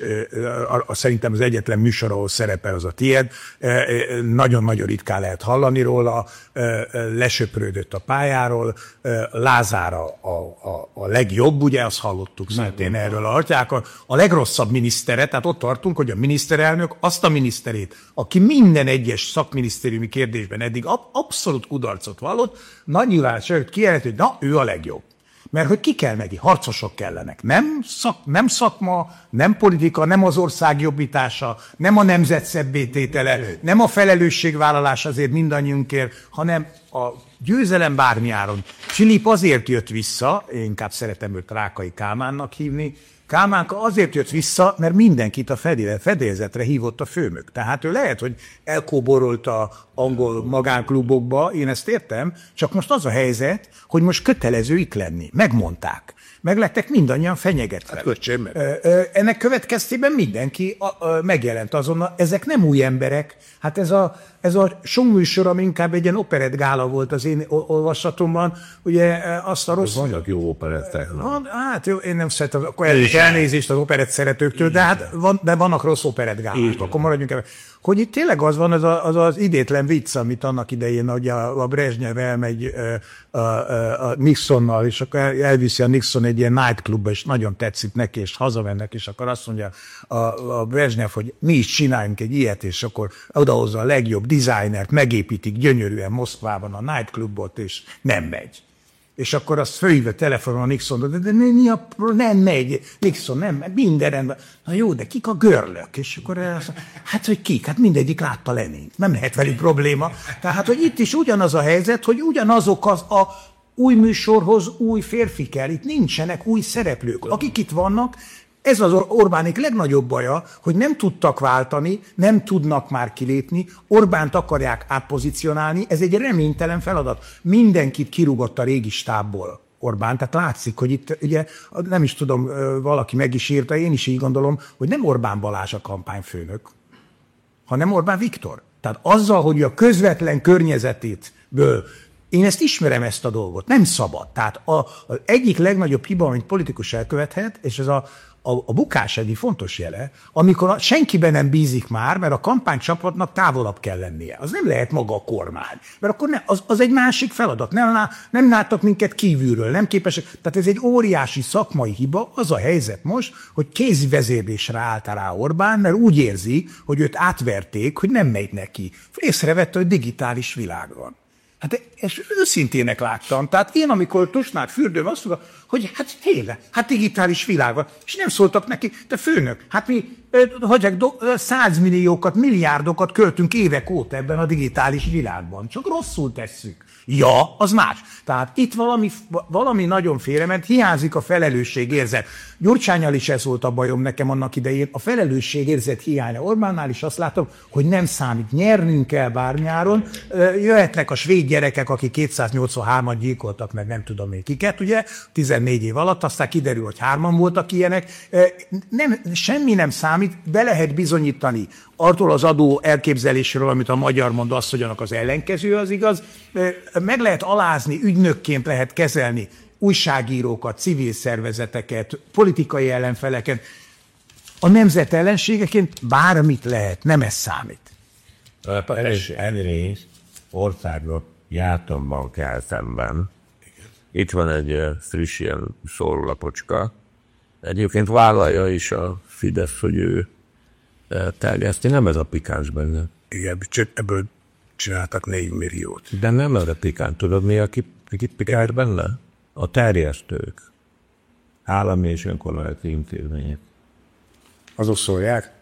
Speaker 3: a, a, szerintem az egyetlen műsor, ahol szerepel, az a tied. Nagyon-nagyon ritkán lehet hallani róla, lesöprődött a pályáról, Lázára a, a, a legjobb, ugye, azt hallottuk szintén erről a atyákon. A legrosszabb minisztere, tehát ott tartunk, hogy a miniszterelnök azt a miniszterét, aki minden egyes szakminisztériumi kérdésben eddig abszolút kudarcot vallott, nagy nyilvánosságot kijelent, hogy na, ő a legjobb. Mert hogy ki kell neki? Harcosok kellenek. Nem, szak, nem szakma, nem politika, nem az ország jobbítása, nem a nemzet szebbététele, nem a felelősségvállalás azért mindannyiunkért, hanem a győzelem bármiáron. Filip azért jött vissza, én inkább szeretem őt Rákai Kálmánnak hívni, Kálmánka azért jött vissza, mert mindenkit a fedélzetre hívott a főmök. Tehát ő lehet, hogy elkóborolt a angol magánklubokba, én ezt értem, csak most az a helyzet, hogy most kötelező itt lenni. Megmondták. Meglettek mindannyian fenyegetve. Hát,
Speaker 1: köcsém,
Speaker 3: Ennek következtében mindenki megjelent azonnal. Ezek nem új emberek. Hát ez a, ez a műsor, ami inkább egy ilyen operettgála volt az én olvasatomban, ugye azt a rossz...
Speaker 2: Vannak jó operettek.
Speaker 3: Hát jó, én nem szeretem, akkor elnézést az operett szeretőktől, de hát van, de vannak rossz operettgálák, akkor maradjunk ebben. Hogy itt tényleg az van, az, a, az az idétlen vicc, amit annak idején, hogy a, a Brezsnyev elmegy a, a, a Nixonnal, és akkor elviszi a Nixon egy ilyen nightclubba, és nagyon tetszik neki, és hazamennek, és akkor azt mondja a, a Brezsnyev, hogy mi is csináljunk egy ilyet, és akkor odahozza a legjobb designert, megépítik gyönyörűen Moszkvában a nightclubot, és nem megy. És akkor azt fölhívja telefonon a Nixon, de, de mi a, nem megy, Nixon, nem, minden rendben. Na jó, de kik a görlök? És akkor azt, hát, hogy kik? Hát mindegyik látta Lenint. Nem lehet velük probléma. Tehát, hogy itt is ugyanaz a helyzet, hogy ugyanazok az a új műsorhoz új férfi kell. Itt nincsenek új szereplők. Akik itt vannak, ez az Orbánik legnagyobb baja, hogy nem tudtak váltani, nem tudnak már kilépni, Orbánt akarják átpozícionálni, ez egy reménytelen feladat. Mindenkit kirúgott a régi stábból. Orbán, tehát látszik, hogy itt ugye nem is tudom, valaki meg is írta, én is így gondolom, hogy nem Orbán Balázs a kampányfőnök, hanem Orbán Viktor. Tehát azzal, hogy a közvetlen környezetétből én ezt ismerem, ezt a dolgot. Nem szabad. Tehát a, az egyik legnagyobb hiba, amit politikus elkövethet, és ez a, a, a bukás egyik fontos jele, amikor senkiben nem bízik már, mert a kampánycsapatnak távolabb kell lennie. Az nem lehet maga a kormány. Mert akkor ne, az, az egy másik feladat. Nem, nem láttak minket kívülről, nem képesek. Tehát ez egy óriási szakmai hiba. Az a helyzet most, hogy kézi vezérlésre állt rá Orbán, mert úgy érzi, hogy őt átverték, hogy nem megy neki. Észrevette, hogy digitális világ van. Hát ezt őszintének láttam. Tehát én, amikor Tusnát fürdőm, azt mondom, hogy hát tényleg, hát digitális világ van. És nem szóltak neki, te főnök, hát mi hogy százmilliókat, milliárdokat költünk évek óta ebben a digitális világban. Csak rosszul tesszük. Ja, az más. Tehát itt valami, valami nagyon félrement, hiányzik a felelősségérzet. Gyurcsányal is ez volt a bajom nekem annak idején. A felelősségérzet hiánya. Orbánnál is azt látom, hogy nem számít. Nyernünk kell bárnyáron. Jöhetnek a svéd gyerekek, akik 283-at gyilkoltak meg, nem tudom én kiket, ugye, 14 év alatt, aztán kiderül, hogy hárman voltak ilyenek. Nem, semmi nem számít, be lehet bizonyítani arról az adó elképzelésről, amit a magyar mond, azt, hogy annak az ellenkező az igaz, meg lehet alázni, ügynökként lehet kezelni újságírókat, civil szervezeteket, politikai ellenfeleket. A nemzet ellenségeként bármit lehet, nem ez számít.
Speaker 2: Egyrészt országok jártomban kell szemben. Itt van egy friss ilyen szórólapocska. Egyébként vállalja is a Fidesz, hogy ő terjeszti, nem ez a pikáns benne.
Speaker 1: Igen, csak ebből csináltak 4 milliót.
Speaker 2: De nem a pikáns, tudod mi a ki, ki pikáns benne? A terjesztők. Állami és önkormányzati intézmények.
Speaker 3: Azok szólják?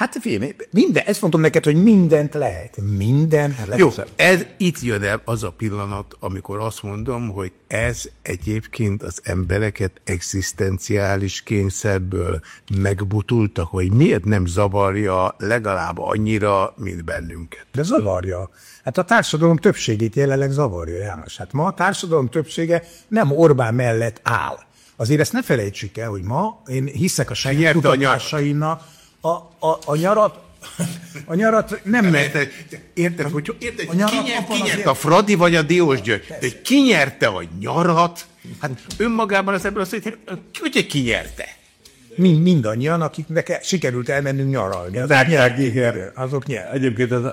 Speaker 3: Hát figyelj, minden, ezt mondom neked, hogy mindent lehet. Minden lehet.
Speaker 1: Jó, ez itt jön el az a pillanat, amikor azt mondom, hogy ez egyébként az embereket egzisztenciális kényszerből megbutultak, hogy miért nem zavarja legalább annyira, mint bennünket.
Speaker 3: De zavarja. Hát a társadalom többségét jelenleg zavarja, János. Hát ma a társadalom többsége nem Orbán mellett áll. Azért ezt ne felejtsük el, hogy ma én hiszek a saját kutatásaimnak, a, a, a nyarat a nyarat nem mert
Speaker 1: érted, hogy érted, a nyarat ki, nyert, ki nyert a Fradi vagy a Diós György? De ki nyerte a nyarat? Hát önmagában az ebből azt mondja, hogy ki nyerte?
Speaker 3: Mind, mindannyian, akiknek sikerült elmennünk nyaralni. Az igen, azok nyer.
Speaker 2: Egyébként az,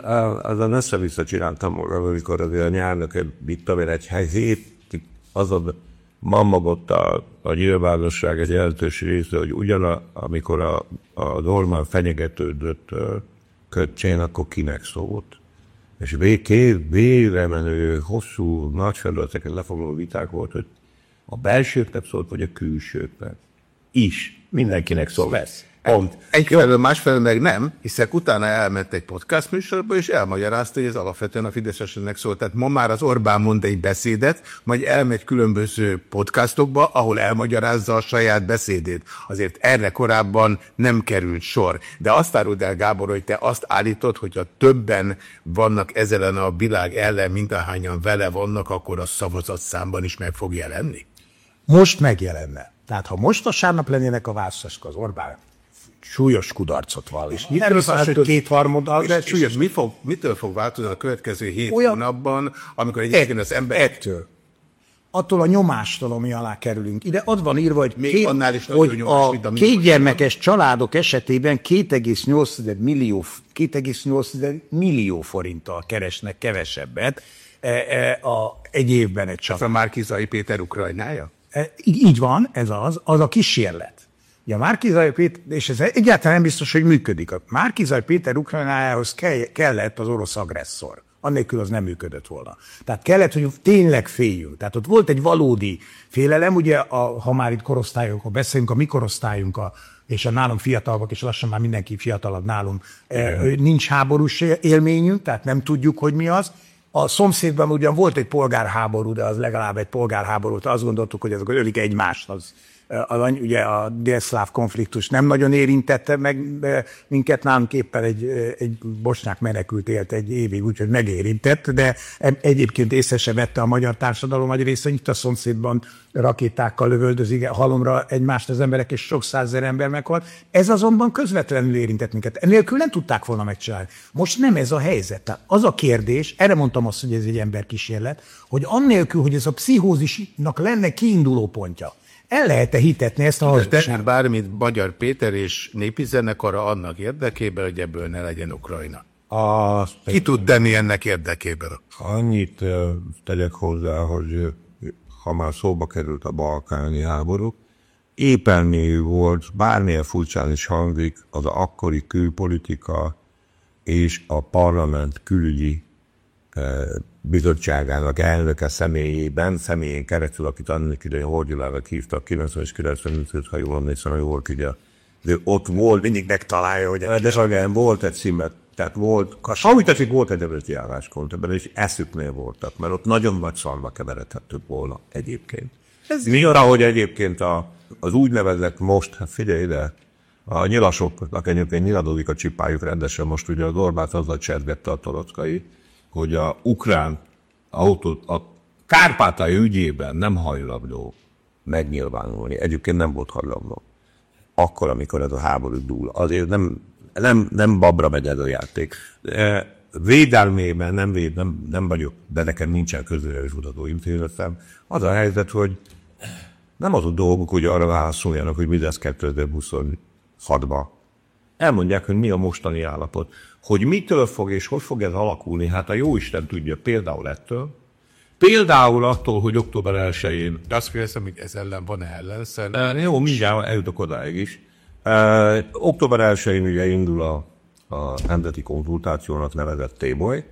Speaker 2: az a össze-vissza csináltam, amikor azért a nyárnak, mit tudom egy hét, azon mamagott a, a nyilvánosság egy jelentős része, hogy ugyan amikor a, a Norman fenyegetődött köcsén, akkor kinek szólt. És végre menő, hosszú, nagy felületeket lefoglaló viták volt, hogy a belsőknek szólt, vagy a külsőknek. Is. Mindenkinek szól. Vesz.
Speaker 1: Pont. Egyfelől, másfelől meg nem, hiszen utána elment egy podcast műsorba, és elmagyarázta, hogy ez alapvetően a Fideszesennek szólt. Tehát ma már az Orbán mond egy beszédet, majd elmegy különböző podcastokba, ahol elmagyarázza a saját beszédét. Azért erre korábban nem került sor. De azt áruld el, Gábor, hogy te azt állítod, hogy ha többen vannak ezelen a világ ellen, mint ahányan vele vannak, akkor a szavazatszámban is meg fog jelenni?
Speaker 3: Most megjelenne. Tehát ha most vasárnap lennének a választások az Orbán súlyos kudarcot vall. És
Speaker 1: nem az, hogy kétharmaddal, de súlyos. Mi fog, mitől fog változni a következő hét olyan, hónapban, amikor egyébként az ember...
Speaker 3: Ettől. Attól a nyomástól, ami alá kerülünk. Ide ott van írva, hogy,
Speaker 1: Még két, annál is
Speaker 3: hogy nyomás, a, a kétgyermekes családok esetében 2,8 millió, 2,8 millió forinttal keresnek kevesebbet e, e, a, egy évben egy család.
Speaker 1: Ez a Márkizai Péter Ukrajnája?
Speaker 3: E, így van, ez az, az a kísérlet. Ja, a Márkizaj Péter, és ez egyáltalán nem biztos, hogy működik. A Márkizaj Péter Ukrajnájához kellett az orosz agresszor. Annélkül az nem működött volna. Tehát kellett, hogy tényleg féljünk. Tehát ott volt egy valódi félelem, ugye, a, ha már itt korosztályokról beszélünk, a mi korosztályunk, a, és a nálunk fiatalabbak, és lassan már mindenki fiatalabb nálunk, e, nincs háborús élményünk, tehát nem tudjuk, hogy mi az. A szomszédban ugyan volt egy polgárháború, de az legalább egy polgárháború, azt gondoltuk, hogy azok ölik egymást, az a, ugye a délszláv konfliktus nem nagyon érintette meg minket, nálunk éppen egy, egy bosnyák menekült élt egy évig, úgyhogy megérintett, de egyébként észre se vette a magyar társadalom nagy része, itt a szomszédban rakétákkal lövöldözik halomra egymást az emberek, és sok százezer ember meghalt. Ez azonban közvetlenül érintett minket. Ennélkül nem tudták volna megcsinálni. Most nem ez a helyzet. Tehát az a kérdés, erre mondtam azt, hogy ez egy emberkísérlet, hogy annélkül, hogy ez a pszichózisnak lenne kiinduló pontja, el lehet-e hitetni ezt a
Speaker 1: hazugságot? bármit Magyar Péter és népi zenekara annak érdekében, hogy ebből ne legyen Ukrajna. Azt Ki tud tenni ennek érdekében?
Speaker 2: Annyit tegyek hozzá, hogy ha már szóba került a balkáni háború, éppen volt, bármilyen furcsán is hangzik, az akkori külpolitika és a parlament külügyi bizottságának elnöke személyében, személyén keresztül, akit annak idején Horgyulának hívtak, 90 és 95 ha jól emlékszem, hogy volt ugye. De ott volt, mindig megtalálja, hogy... De igen, volt egy címet, tehát volt, amit tetszik, volt egy eredeti álláspont ebben, és eszüknél voltak, mert ott nagyon nagy szalva keveredhettük volna egyébként. Ez mi arra, hogy egyébként a, az úgynevezett most, hát figyelj ide, a nyilasoknak egyébként nyiladódik a csipájuk rendesen, most ugye az Orbán azzal csergette a torockai, hogy a ukrán autó, a Kárpátai ügyében nem hajlandó megnyilvánulni. Egyébként nem volt hajlandó. Akkor, amikor ez a háború dúl. Azért nem, nem, nem babra megy ez a játék. Védelmében nem, véd, nem, nem vagyok, de nekem nincsen közös mutató intézetem. Az a helyzet, hogy nem az a dolguk, hogy arra válaszoljanak, hogy mi lesz 2026-ban. Elmondják, hogy mi a mostani állapot. Hogy mitől fog és hogy fog ez alakulni, hát a jó Isten tudja, például ettől, Például attól, hogy október 1-én...
Speaker 1: De azt kérdezem, hogy ez ellen van-e ellenszer?
Speaker 2: E, jó, mindjárt eljutok odáig is. E, október 1-én ugye indul a, a nemzeti konzultációnak nevezett téboly.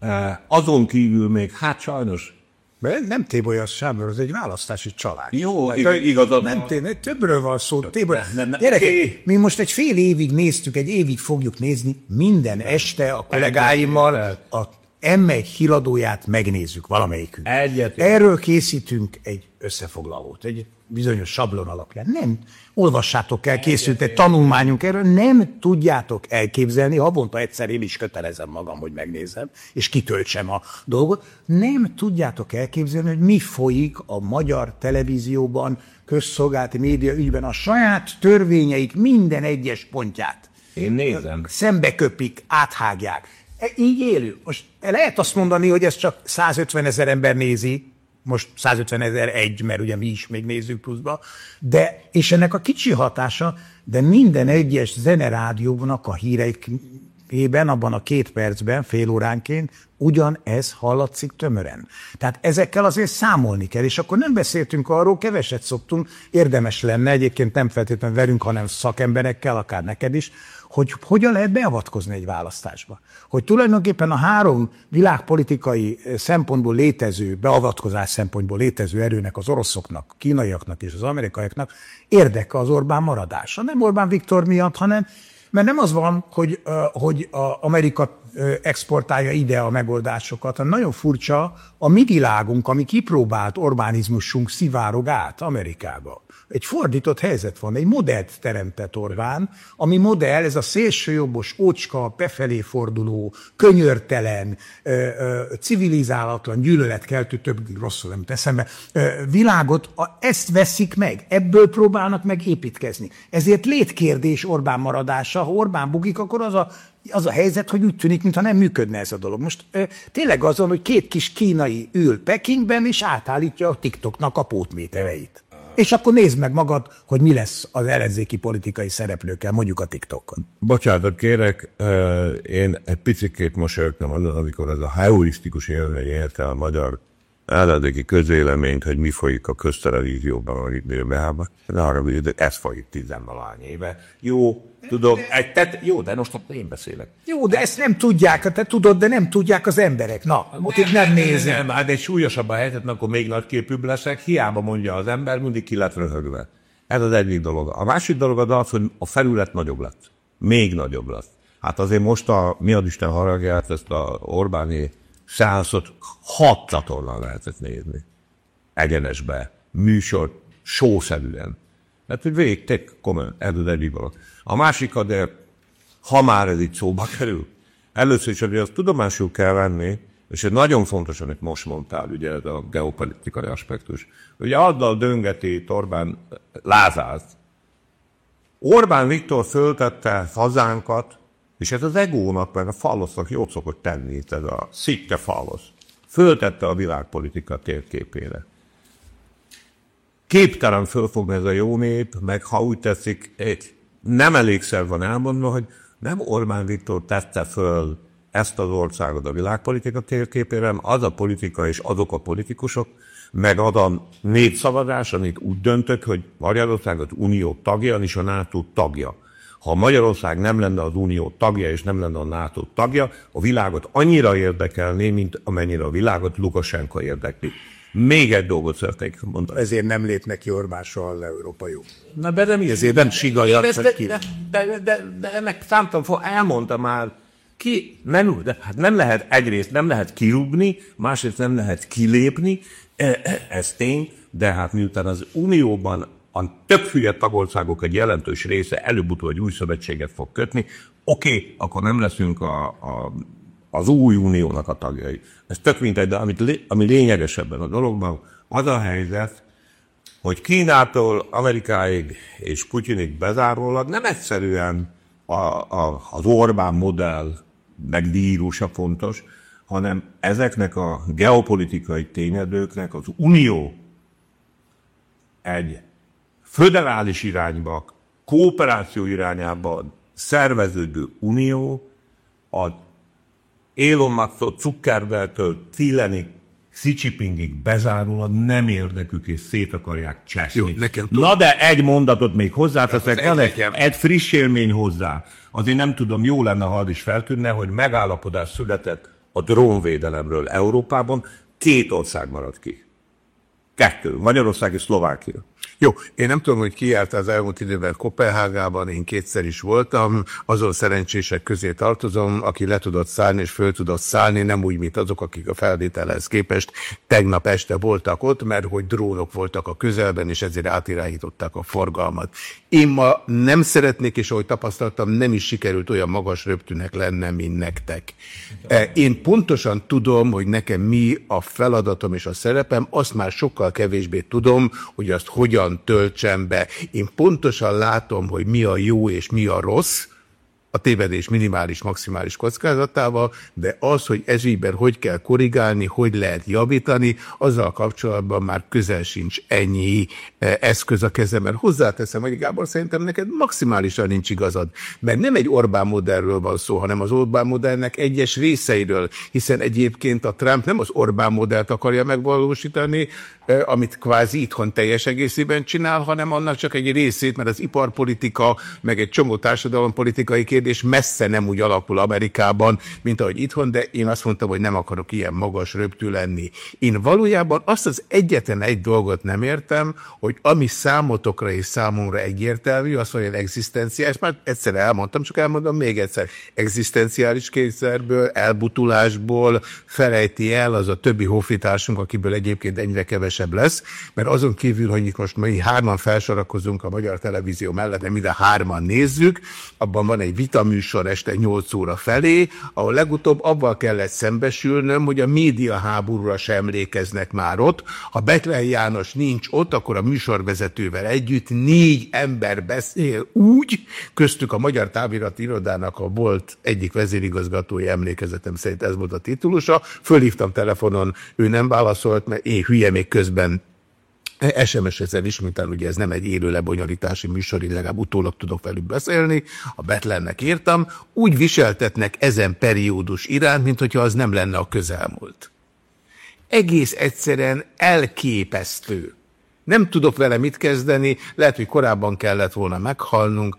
Speaker 2: E, azon kívül még, hát sajnos
Speaker 3: mert nem téboly az az egy választási család.
Speaker 2: Jó, igazad
Speaker 3: Nem téboly, többről van szó. Téboly. Gyerekek, mi most egy fél évig néztük, egy évig fogjuk nézni, minden este a kollégáimmal a M1 híradóját megnézzük valamelyikünk.
Speaker 2: Egyet.
Speaker 3: Erről készítünk egy összefoglalót, egy bizonyos sablon alapján. Nem, olvassátok el, készült egy tanulmányunk erről, nem tudjátok elképzelni, havonta egyszer én is kötelezem magam, hogy megnézem, és kitöltsem a dolgot, nem tudjátok elképzelni, hogy mi folyik a magyar televízióban, közszolgálati média ügyben, a saját törvényeik minden egyes pontját.
Speaker 2: Én nézem.
Speaker 3: Szembe köpik, áthágják. E, így élő. Most lehet azt mondani, hogy ez csak 150 ezer ember nézi, most 150 ezer egy, mert ugye mi is még nézzük pluszba, de, és ennek a kicsi hatása, de minden egyes zenerádiónak a híreikében, abban a két percben, fél óránként, ugyanez hallatszik tömören. Tehát ezekkel azért számolni kell, és akkor nem beszéltünk arról, keveset szoktunk, érdemes lenne, egyébként nem feltétlenül velünk, hanem szakemberekkel, akár neked is, hogy hogyan lehet beavatkozni egy választásba. Hogy tulajdonképpen a három világpolitikai eh, szempontból létező, beavatkozás szempontból létező erőnek, az oroszoknak, kínaiaknak és az amerikaiaknak érdeke az Orbán maradása. Nem Orbán Viktor miatt, hanem mert nem az van, hogy, uh, hogy a Amerika uh, exportálja ide a megoldásokat, hanem nagyon furcsa, a mi világunk, ami kipróbált Orbánizmusunk szivárog át Amerikába egy fordított helyzet van, egy modellt teremtett Orbán, ami modell, ez a szélsőjobbos, ócska, befelé forduló, könyörtelen, civilizálatlan, gyűlöletkeltő, több rosszul nem teszem világot, ezt veszik meg, ebből próbálnak meg építkezni. Ezért létkérdés Orbán maradása, ha Orbán bugik, akkor az a az a helyzet, hogy úgy tűnik, mintha nem működne ez a dolog. Most ö, tényleg azon, hogy két kis kínai ül Pekingben, és átállítja a TikToknak a pótmétereit. És akkor nézd meg magad, hogy mi lesz az ellenzéki politikai szereplőkkel, mondjuk a TikTokon.
Speaker 2: Bocsánat, kérek, én egy picit mosolyogtam azon, amikor ez a heurisztikus élmény érte a magyar ellenzéki közéleményt, hogy mi folyik a köztelevízióban, vagy időben, de arra, hogy ez folyik tizenvalány éve. Jó, tudom, egy tet, jó, de most én beszélek.
Speaker 3: Jó, de ezt nem tudják, te tudod, de nem tudják az emberek. Na, ott itt nem nézni.
Speaker 2: Nem, hát egy súlyosabb a helyzet, akkor még nagyképűbb leszek, hiába mondja az ember, mindig ki lett röhögve. Ez az egyik dolog. A másik dolog az az, hogy a felület nagyobb lett. Még nagyobb lesz. Hát azért most a, mi ad Isten haragját, ezt a Orbáni seanszot hat csatornán lehetett nézni. Egyenesbe, műsor, sószerűen. Hát, hogy végig, tényleg komolyan, ez dolog. A másik, de ha már ez itt szóba kerül, először is, hogy azt tudomásul kell venni, és egy nagyon fontos, amit most mondtál, ugye ez a geopolitikai aspektus. Ugye addal döngeti Orbán Lázász. Orbán Viktor föltette hazánkat és ez az egónak, meg a falosznak jót szokott tenni itt ez a szikke falosz. Föltette a világpolitika térképére. Képtelen fölfogni ez a jó nép, meg ha úgy teszik, egy nem elégszer van elmondva, hogy nem Orbán Viktor tette föl ezt az országot a világpolitika térképére, az a politika és azok a politikusok, meg az a népszavazás, amit úgy döntök, hogy Magyarország az unió tagja, és a NATO tagja. Ha Magyarország nem lenne az Unió tagja, és nem lenne a NATO tagja, a világot annyira érdekelné, mint amennyire a világot Lukasenko érdekli. Még egy dolgot szeretnék mondani.
Speaker 3: Ezért nem lép neki Orbán soha az Európai Unió.
Speaker 2: Na, de nem Ezért nem sigalja de, de, de, de, de, de, ennek számtalan elmondta már, ki, nem, de, hát nem lehet egyrészt nem lehet kirúgni, másrészt nem lehet kilépni, e, e, ez tény, de hát miután az Unióban a több hülye tagországok egy jelentős része előbb-utóbb egy új szövetséget fog kötni, oké, okay, akkor nem leszünk a, a, az új uniónak a tagjai. Ez tök mindegy, de amit, ami lényegesebben a dologban, az a helyzet, hogy Kínától Amerikáig és Putyinig bezárólag nem egyszerűen a, a, az Orbán modell meg vírusa fontos, hanem ezeknek a geopolitikai tényezőknek az unió egy föderális irányba, kooperáció irányába szerveződő unió a Elon Musk-tól, Zuckerberg-től, Thielenig, Xi Jinpingig bezárólag nem érdekük, és szét akarják cseszni.
Speaker 1: Jó, nekem
Speaker 2: Na de egy mondatot még hozzáteszek,
Speaker 1: Az
Speaker 2: el egy, egy friss élmény hozzá. Azért nem tudom, jó lenne, ha az is feltűnne, hogy megállapodás született a drónvédelemről Európában, két ország maradt ki. Kettő, Magyarország és Szlovákia.
Speaker 1: Jó, én nem tudom, hogy ki járt az elmúlt időben Kopenhágában, én kétszer is voltam, azon szerencsések közé tartozom, aki le tudott szállni és föl tudott szállni, nem úgy, mint azok, akik a felvételhez képest tegnap este voltak ott, mert hogy drónok voltak a közelben, és ezért átirányították a forgalmat. Én ma nem szeretnék, és ahogy tapasztaltam, nem is sikerült olyan magas röptűnek lennem, mint nektek. Eh, Én pontosan tudom, hogy nekem mi a feladatom és a szerepem, azt már sokkal kevésbé tudom, hogy azt hogyan töltsem be. Én pontosan látom, hogy mi a jó és mi a rossz, a tévedés minimális, maximális kockázatával, de az, hogy ezügyben hogy kell korrigálni, hogy lehet javítani, azzal kapcsolatban már közel sincs ennyi eh, eszköz a kezemben. Hozzáteszem, hogy Gábor, szerintem neked maximálisan nincs igazad, mert nem egy Orbán modellről van szó, hanem az Orbán modellnek egyes részeiről, hiszen egyébként a Trump nem az Orbán modellt akarja megvalósítani, amit kvázi itthon teljes egészében csinál, hanem annak csak egy részét, mert az iparpolitika, meg egy csomó társadalompolitikai kérdés messze nem úgy alakul Amerikában, mint ahogy itthon, de én azt mondtam, hogy nem akarok ilyen magas röptű lenni. Én valójában azt az egyetlen egy dolgot nem értem, hogy ami számotokra és számomra egyértelmű, az olyan egzisztenciális, már egyszer elmondtam, csak elmondom még egyszer, egzisztenciális kényszerből, elbutulásból felejti el az a többi honfitársunk, akiből egyébként ennyire kevesebb lesz, mert azon kívül, hogy most mi hárman felsorakozunk a magyar televízió mellett, de minden hárman nézzük, abban van egy vitaműsor este 8 óra felé, ahol legutóbb abban kellett szembesülnöm, hogy a média háborúra sem emlékeznek már ott. Ha Betlen János nincs ott, akkor a műsorvezetővel együtt négy ember beszél úgy, köztük a Magyar Távirati Irodának a volt egyik vezérigazgatója emlékezetem szerint ez volt a titulusa. Fölhívtam telefonon, ő nem válaszolt, mert én hülye még közben SMS ezzel is, mintán ugye ez nem egy élő lebonyolítási műsor, így legalább utólag tudok velük beszélni, a Betlennek írtam, úgy viseltetnek ezen periódus iránt, mint hogyha az nem lenne a közelmúlt. Egész egyszerűen elképesztő. Nem tudok vele mit kezdeni, lehet, hogy korábban kellett volna meghalnunk,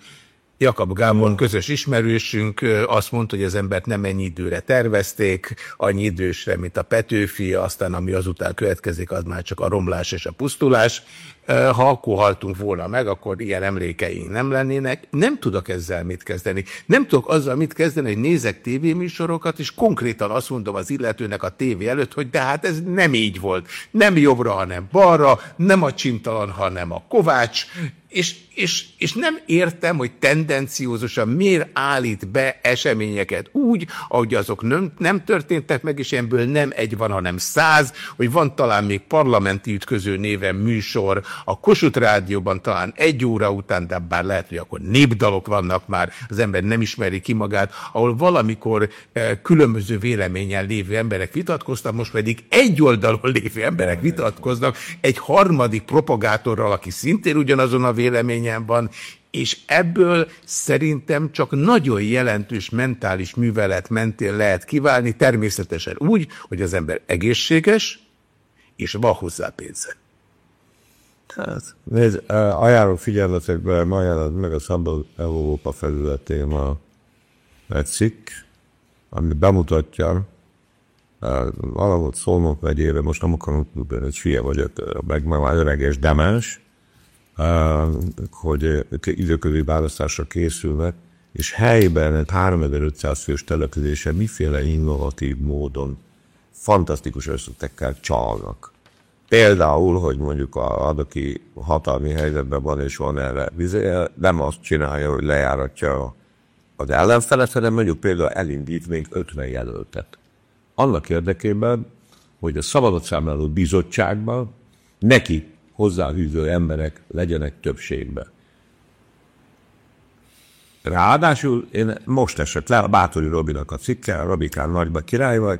Speaker 1: Jakab Gábor, közös ismerősünk, azt mondta, hogy az embert nem ennyi időre tervezték, annyi idősre, mint a Petőfi, aztán ami azután következik, az már csak a romlás és a pusztulás. Ha akkor haltunk volna meg, akkor ilyen emlékeink nem lennének. Nem tudok ezzel mit kezdeni. Nem tudok azzal mit kezdeni, hogy nézek tévéműsorokat, és konkrétan azt mondom az illetőnek a tévé előtt, hogy de hát ez nem így volt. Nem jobbra, hanem balra, nem a csintalan, hanem a kovács, és, és, és nem értem, hogy tendenciózusan miért állít be eseményeket úgy, ahogy azok nem, nem történtek meg, és ebből nem egy van, hanem száz, hogy van talán még parlamenti ütköző néven műsor, a Kossuth Rádióban talán egy óra után, de bár lehet, hogy akkor népdalok vannak már, az ember nem ismeri ki magát, ahol valamikor eh, különböző véleményen lévő emberek vitatkoztak, most pedig egy oldalon lévő emberek vitatkoznak, egy harmadik propagátorral, aki szintén ugyanazon a véleményen van, és ebből szerintem csak nagyon jelentős mentális művelet mentén lehet kiválni, természetesen úgy, hogy az ember egészséges, és van hozzá pénze.
Speaker 2: Hát, nézd, ajánlok figyelmetekbe, ma jelent meg a Szabad Európa felületén a egy cikk, ami bemutatja, valahol Szolnok megyére, most nem akarom tudni, hogy fia vagyok, meg már öreg és demens, hogy eh, időközi választásra készülnek, és helyben egy 3500 fős településen miféle innovatív módon fantasztikus összetekkel csalnak. Például, hogy mondjuk a, az, aki hatalmi helyzetben van, és van erre vizé, nem azt csinálja, hogy lejáratja az ellenfelet, hanem mondjuk például elindít még 50 jelöltet. Annak érdekében, hogy a szabadot számláló bizottságban neki hozzáhűző emberek legyenek többségben. Ráadásul én most esett le a Bátori Robinak a cikke, a Robikán nagyba király vagy.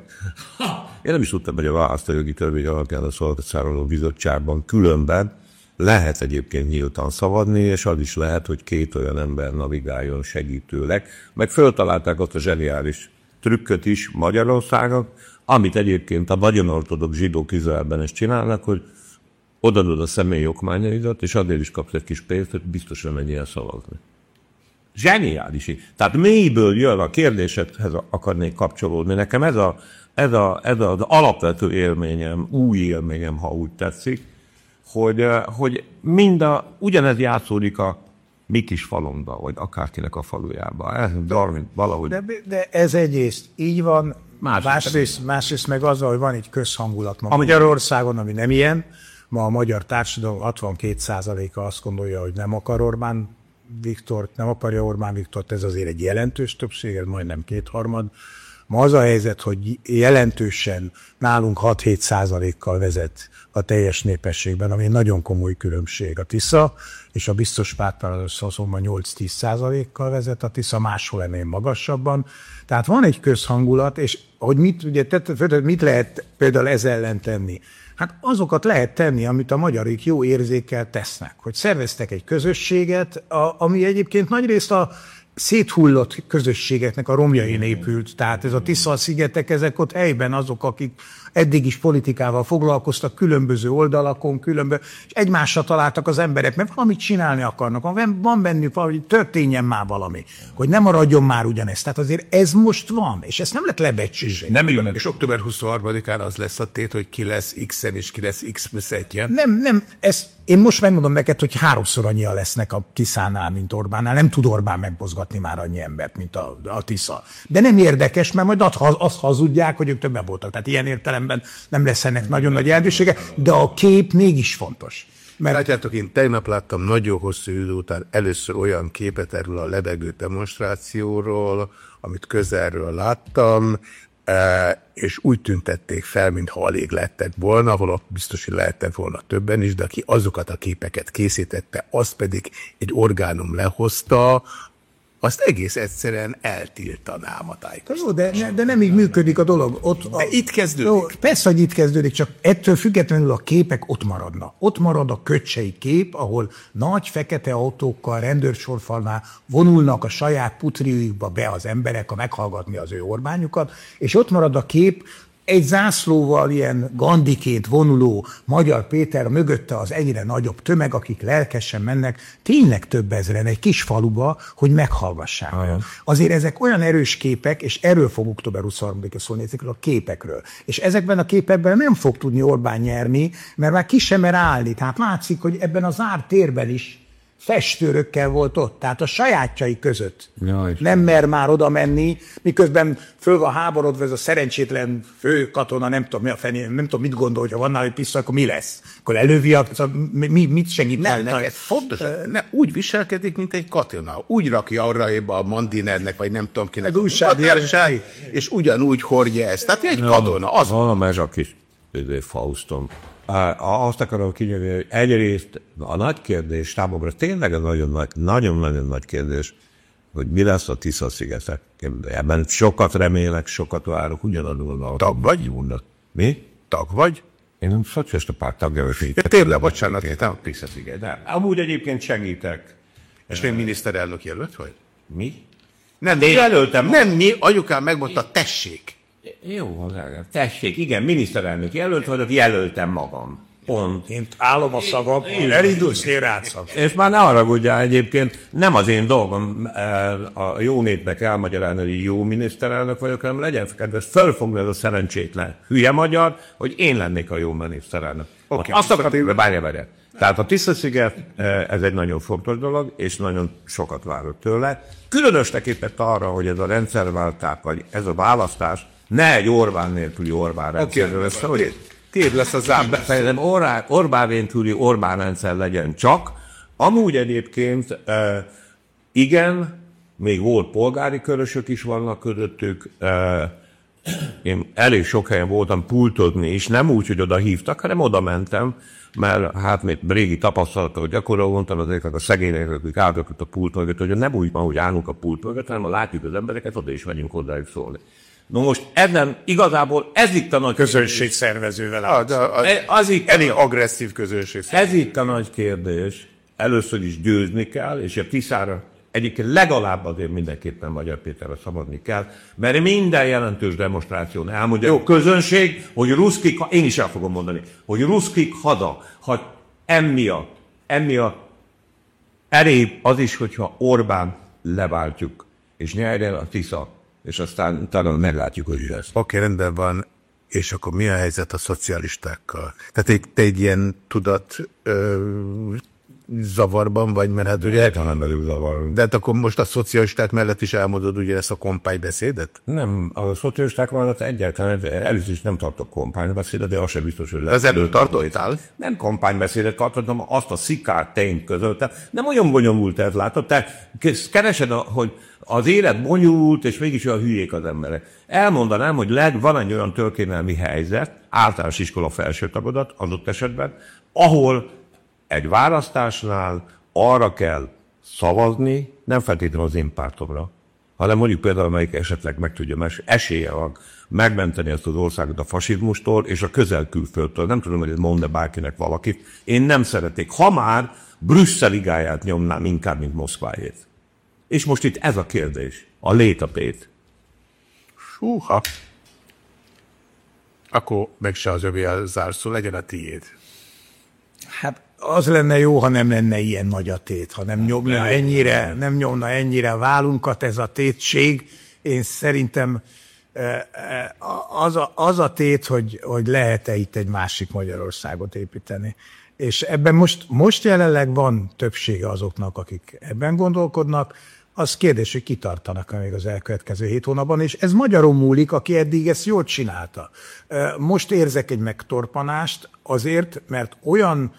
Speaker 2: Én nem is tudtam, hogy a választójogi törvény alapján a szolgáltatásról bizottságban különben lehet egyébként nyíltan szavazni, és az is lehet, hogy két olyan ember navigáljon segítőleg, meg föltalálták azt a zseniális trükköt is Magyarországon, amit egyébként a vagyonortodok zsidók Izraelben is csinálnak, hogy odadod a személyi okmányaidat, és azért is kapsz egy kis pénzt, hogy biztosan menjél szavazni. Zseniális. Tehát mélyből jön a kérdésedhez akarnék kapcsolódni. Nekem ez, a, ez, a, ez az alapvető élményem, új élményem, ha úgy tetszik, hogy, hogy mind a, ugyanez játszódik a mi kis falomba, vagy akárkinek a falujába. Ez Darwin valahogy...
Speaker 3: De, de ez egyrészt így van, Más másrészt, másrészt meg az, hogy van egy közhangulat ma Magyarországon, ami nem ilyen. Ma a magyar társadalom 62%-a azt gondolja, hogy nem akar Orbán Viktor, nem akarja Orbán Viktort, ez azért egy jelentős többség, ez majdnem kétharmad. Ma az a helyzet, hogy jelentősen nálunk 6-7 százalékkal vezet a teljes népességben, ami nagyon komoly különbség. A TISZA és a biztos pártválasztás azonban 8-10 százalékkal vezet, a TISZA máshol ennél magasabban. Tehát van egy közhangulat, és hogy mit, ugye, te, mit lehet például ez ellen tenni? Hát azokat lehet tenni, amit a magyarik jó érzékkel tesznek. Hogy szerveztek egy közösséget, a, ami egyébként nagyrészt a széthullott közösségeknek a romjain épült. Tehát ez a Tisza-szigetek, ezek ott helyben azok, akik eddig is politikával foglalkoztak, különböző oldalakon, különböző, és egymásra találtak az emberek, mert valamit csinálni akarnak, van bennük valami, történjen már valami, hogy nem maradjon már ugyanezt. Tehát azért ez most van, és ezt nem lehet lebecsülni.
Speaker 1: Nem jön, és október 23-án az lesz a tét, hogy ki lesz X-en és ki lesz X plusz
Speaker 3: Nem, nem, ezt én most megmondom neked, hogy háromszor annyian lesznek a Tiszánál, mint Orbánnál. Nem tud Orbán megmozgatni már annyi embert, mint a, a Tisza. De nem érdekes, mert majd azt hazudják, hogy ők többen voltak. Tehát ilyen értelemben nem lesz ennek nagyon nagy jelentősége, de a kép mégis fontos.
Speaker 1: Mert... Látjátok, én tegnap láttam nagyon hosszú idő után először olyan képet erről a lebegő demonstrációról, amit közelről láttam, és úgy tüntették fel, mintha alig lettek volna, ahol biztos, hogy lehettek volna többen is, de aki azokat a képeket készítette, az pedig egy orgánum lehozta, azt egész egyszerűen eltiltanám a tájékoztatást.
Speaker 3: De, de nem így működik a dolog. Ott
Speaker 1: a, de itt kezdődik. Jó,
Speaker 3: persze, hogy itt kezdődik, csak ettől függetlenül a képek ott maradnak. Ott marad a köcsei kép, ahol nagy fekete autókkal rendőrsorfalnál vonulnak a saját putriukba be az emberek, a meghallgatni az ő Orbányukat, és ott marad a kép, egy zászlóval ilyen gandiként vonuló Magyar Péter, mögötte az egyre nagyobb tömeg, akik lelkesen mennek, tényleg több ezeren egy kis faluba, hogy meghallgassák. Olyan. Azért ezek olyan erős képek, és erről fog október 23-a szólni, ezekről a képekről. És ezekben a képekben nem fog tudni Orbán nyerni, mert már ki sem mer állni. Tehát látszik, hogy ebben a zárt térben is festőrökkel volt ott, tehát a sajátjai között. Ja, nem mer már oda menni, miközben föl van háborodva ez a szerencsétlen fő katona, nem tudom, mi a fené, nem tudom, mit gondol, hogyha van nála egy pisztoly, akkor mi lesz? Akkor elővi, a, mi, mit segít?
Speaker 1: Nem, nem, ez fontos. Ne, úgy viselkedik, mint egy katona. Úgy rakja arra a mandinernek, vagy nem tudom kinek. Újságírság, és ugyanúgy hordja ezt. Tehát egy katona. Az...
Speaker 2: Van a kis Faustom azt akarom kinyerni, hogy egyrészt a nagy kérdés számomra tényleg a nagyon nagy, nagyon-nagyon nagy kérdés, hogy mi lesz a Tisza-szigetek. Ebben sokat remélek, sokat várok, ugyanadul a
Speaker 1: Tag vagy? Jónak.
Speaker 2: Mi?
Speaker 1: Tag vagy?
Speaker 2: Én nem szocialista párt tagja vagyok.
Speaker 1: Ja, tényleg, bocsánat.
Speaker 2: Én a Tisza-sziget. De amúgy egyébként segítek.
Speaker 1: És én miniszterelnök jelölt vagy?
Speaker 2: Mi?
Speaker 1: Nem, én jelöltem. Nem mi, anyukám megmondta, tessék.
Speaker 2: Jó, tessék, igen, miniszterelnök jelölt vagyok, jelöltem magam. Pont.
Speaker 3: Én állom a szavam, elindulsz, én rátszak.
Speaker 2: És már ne haragudjál egyébként, nem az én dolgom eh, a jó népnek elmagyarázni, hogy jó miniszterelnök vagyok, hanem legyen kedves, fölfogni ez a szerencsétlen hülye magyar, hogy én lennék a jó miniszterelnök. Okay. Azt akarom, hogy várja, várja. Tehát a Tiszta-sziget, eh, ez egy nagyon fontos dolog, és nagyon sokat várok tőle. Különös tekintet arra, hogy ez a rendszerváltás, vagy ez a választás ne egy Orbán nélküli Orbán rendszerről lesz, hogy
Speaker 1: Tér lesz az
Speaker 2: ámbeszélem, Orbán, Orbán nélküli Orbán rendszer legyen csak. Amúgy egyébként igen, még volt polgári körösök is vannak közöttük, én elég sok helyen voltam pultozni, és nem úgy, hogy oda hívtak, hanem oda mentem, mert hát még régi gyakorlatilag mondtam azért a szegények, akik álltak a pult mögött, hogy nem úgy van, hogy állunk a pult mögött, hanem ha látjuk az embereket, oda is megyünk hozzájuk szólni. No most ezen igazából ez itt a nagy
Speaker 3: Közönség szervezővel.
Speaker 1: Ah, de az,
Speaker 2: kérdés. Az itt a
Speaker 1: elég agresszív közönség.
Speaker 2: Ez itt a nagy kérdés. Először is győzni kell, és a Tiszára egyébként legalább azért mindenképpen Magyar Péterre szabadni kell, mert minden jelentős demonstráción elmondja Jó. a közönség, hogy ruszkik, én is el fogom mondani, hogy ruszkik hada, ha emiatt, emiatt elég az is, hogyha Orbán leváltjuk, és nyerjen a Tisza, és aztán utána meglátjuk, hogy mi lesz.
Speaker 1: Oké, rendben van. És akkor mi a helyzet a szocialistákkal? Tehát te egy ilyen tudat ö, zavarban vagy, mert hát ugye...
Speaker 2: Talán belül zavar.
Speaker 1: De hát akkor most a szocialisták mellett is elmondod ugye ezt a kompálybeszédet?
Speaker 2: Nem, a szocialisták mellett egyáltalán először is nem tartok kompánybeszédet, de az sem biztos, hogy lesz.
Speaker 1: Az előtt tartottál?
Speaker 2: Nem kompánybeszédet tartottam, azt a szikár tényt közöltem. Nem olyan bonyolult ez, látod? Te keresed, a, hogy az élet bonyolult, és mégis olyan hülyék az emberek. Elmondanám, hogy leg, van egy olyan történelmi helyzet, általános iskola felső tagodat adott esetben, ahol egy választásnál arra kell szavazni, nem feltétlenül az én pártomra, hanem mondjuk például, amelyik esetleg meg tudja, mert esélye van megmenteni ezt az országot a fasizmustól és a közel-külföldtől. Nem tudom, hogy ez mond-e bárkinek valakit. Én nem szeretnék. Ha már Brüsszel igáját nyomnám inkább, mint Moszkvájét. És most itt ez a kérdés, a létapét.
Speaker 1: Húha. Akkor meg se az övé a zárszó, legyen a tiéd.
Speaker 3: Hát az lenne jó, ha nem lenne ilyen nagy a tét, ha nem nyomna ennyire, nem nyomna ennyire a vállunkat ez a tétség. Én szerintem eh, eh, az a, az a tét, hogy, hogy lehet-e itt egy másik Magyarországot építeni. És ebben most, most jelenleg van többsége azoknak, akik ebben gondolkodnak, az kérdés, hogy kitartanak még az elkövetkező hét hónapban, és ez magyarul múlik, aki eddig ezt jól csinálta. Eh, most érzek egy megtorpanást azért, mert olyan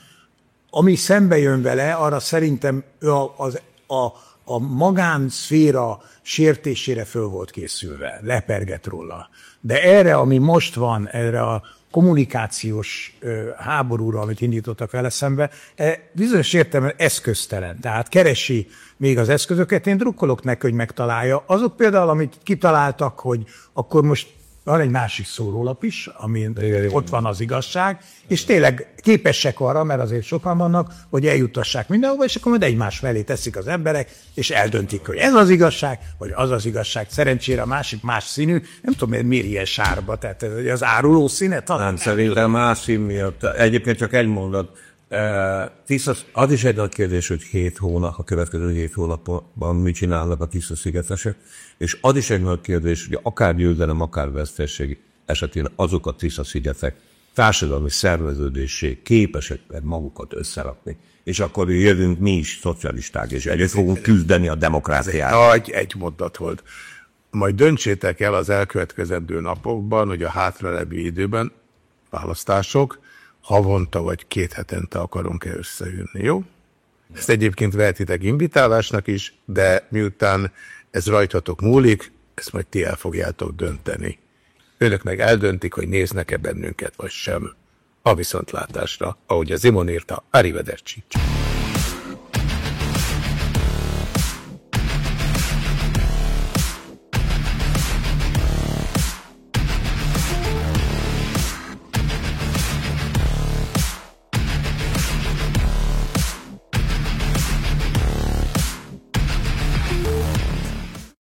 Speaker 3: ami szembe jön vele, arra szerintem ő a, az, a, a magánszféra sértésére föl volt készülve, leperget róla. De erre, ami most van, erre a kommunikációs háborúra, amit indítottak vele szembe, e, bizonyos értelemben eszköztelen. Tehát keresi még az eszközöket. Én drukkolok neki, hogy megtalálja. Azok például, amit kitaláltak, hogy akkor most van egy másik szórólap is, amin ott van az igazság, és tényleg képesek arra, mert azért sokan vannak, hogy eljutassák mindenhova, és akkor majd egymás mellé teszik az emberek, és eldöntik, hogy ez az igazság, vagy az az igazság. Szerencsére a másik más színű, nem tudom, miért ilyen sárba, tehát az áruló színe talán.
Speaker 2: Nem, szerintem más szín miatt. Egyébként csak egy mondat. Tisza, az is egy nagy kérdés, hogy hét hónap, a következő hét hónapban mit csinálnak a Tisza szigetesek, és az is egy nagy kérdés, hogy akár győzelem, akár vesztesség esetén azok a Tisza szigetek társadalmi szerveződésség képesek magukat összerakni. És akkor jövünk mi is, szocialisták, és együtt fogunk küzdeni a demokráciát.
Speaker 1: Nagy egy mondat volt. Majd döntsétek el az elkövetkezendő napokban, hogy a hátralevő időben választások, havonta vagy két hetente akarunk-e összeülni, jó? Ezt egyébként vehetitek invitálásnak is, de miután ez rajtatok múlik, ezt majd ti el fogjátok dönteni. Önök meg eldöntik, hogy néznek-e bennünket, vagy sem. A viszontlátásra, ahogy az Imon írta, Arrivederci.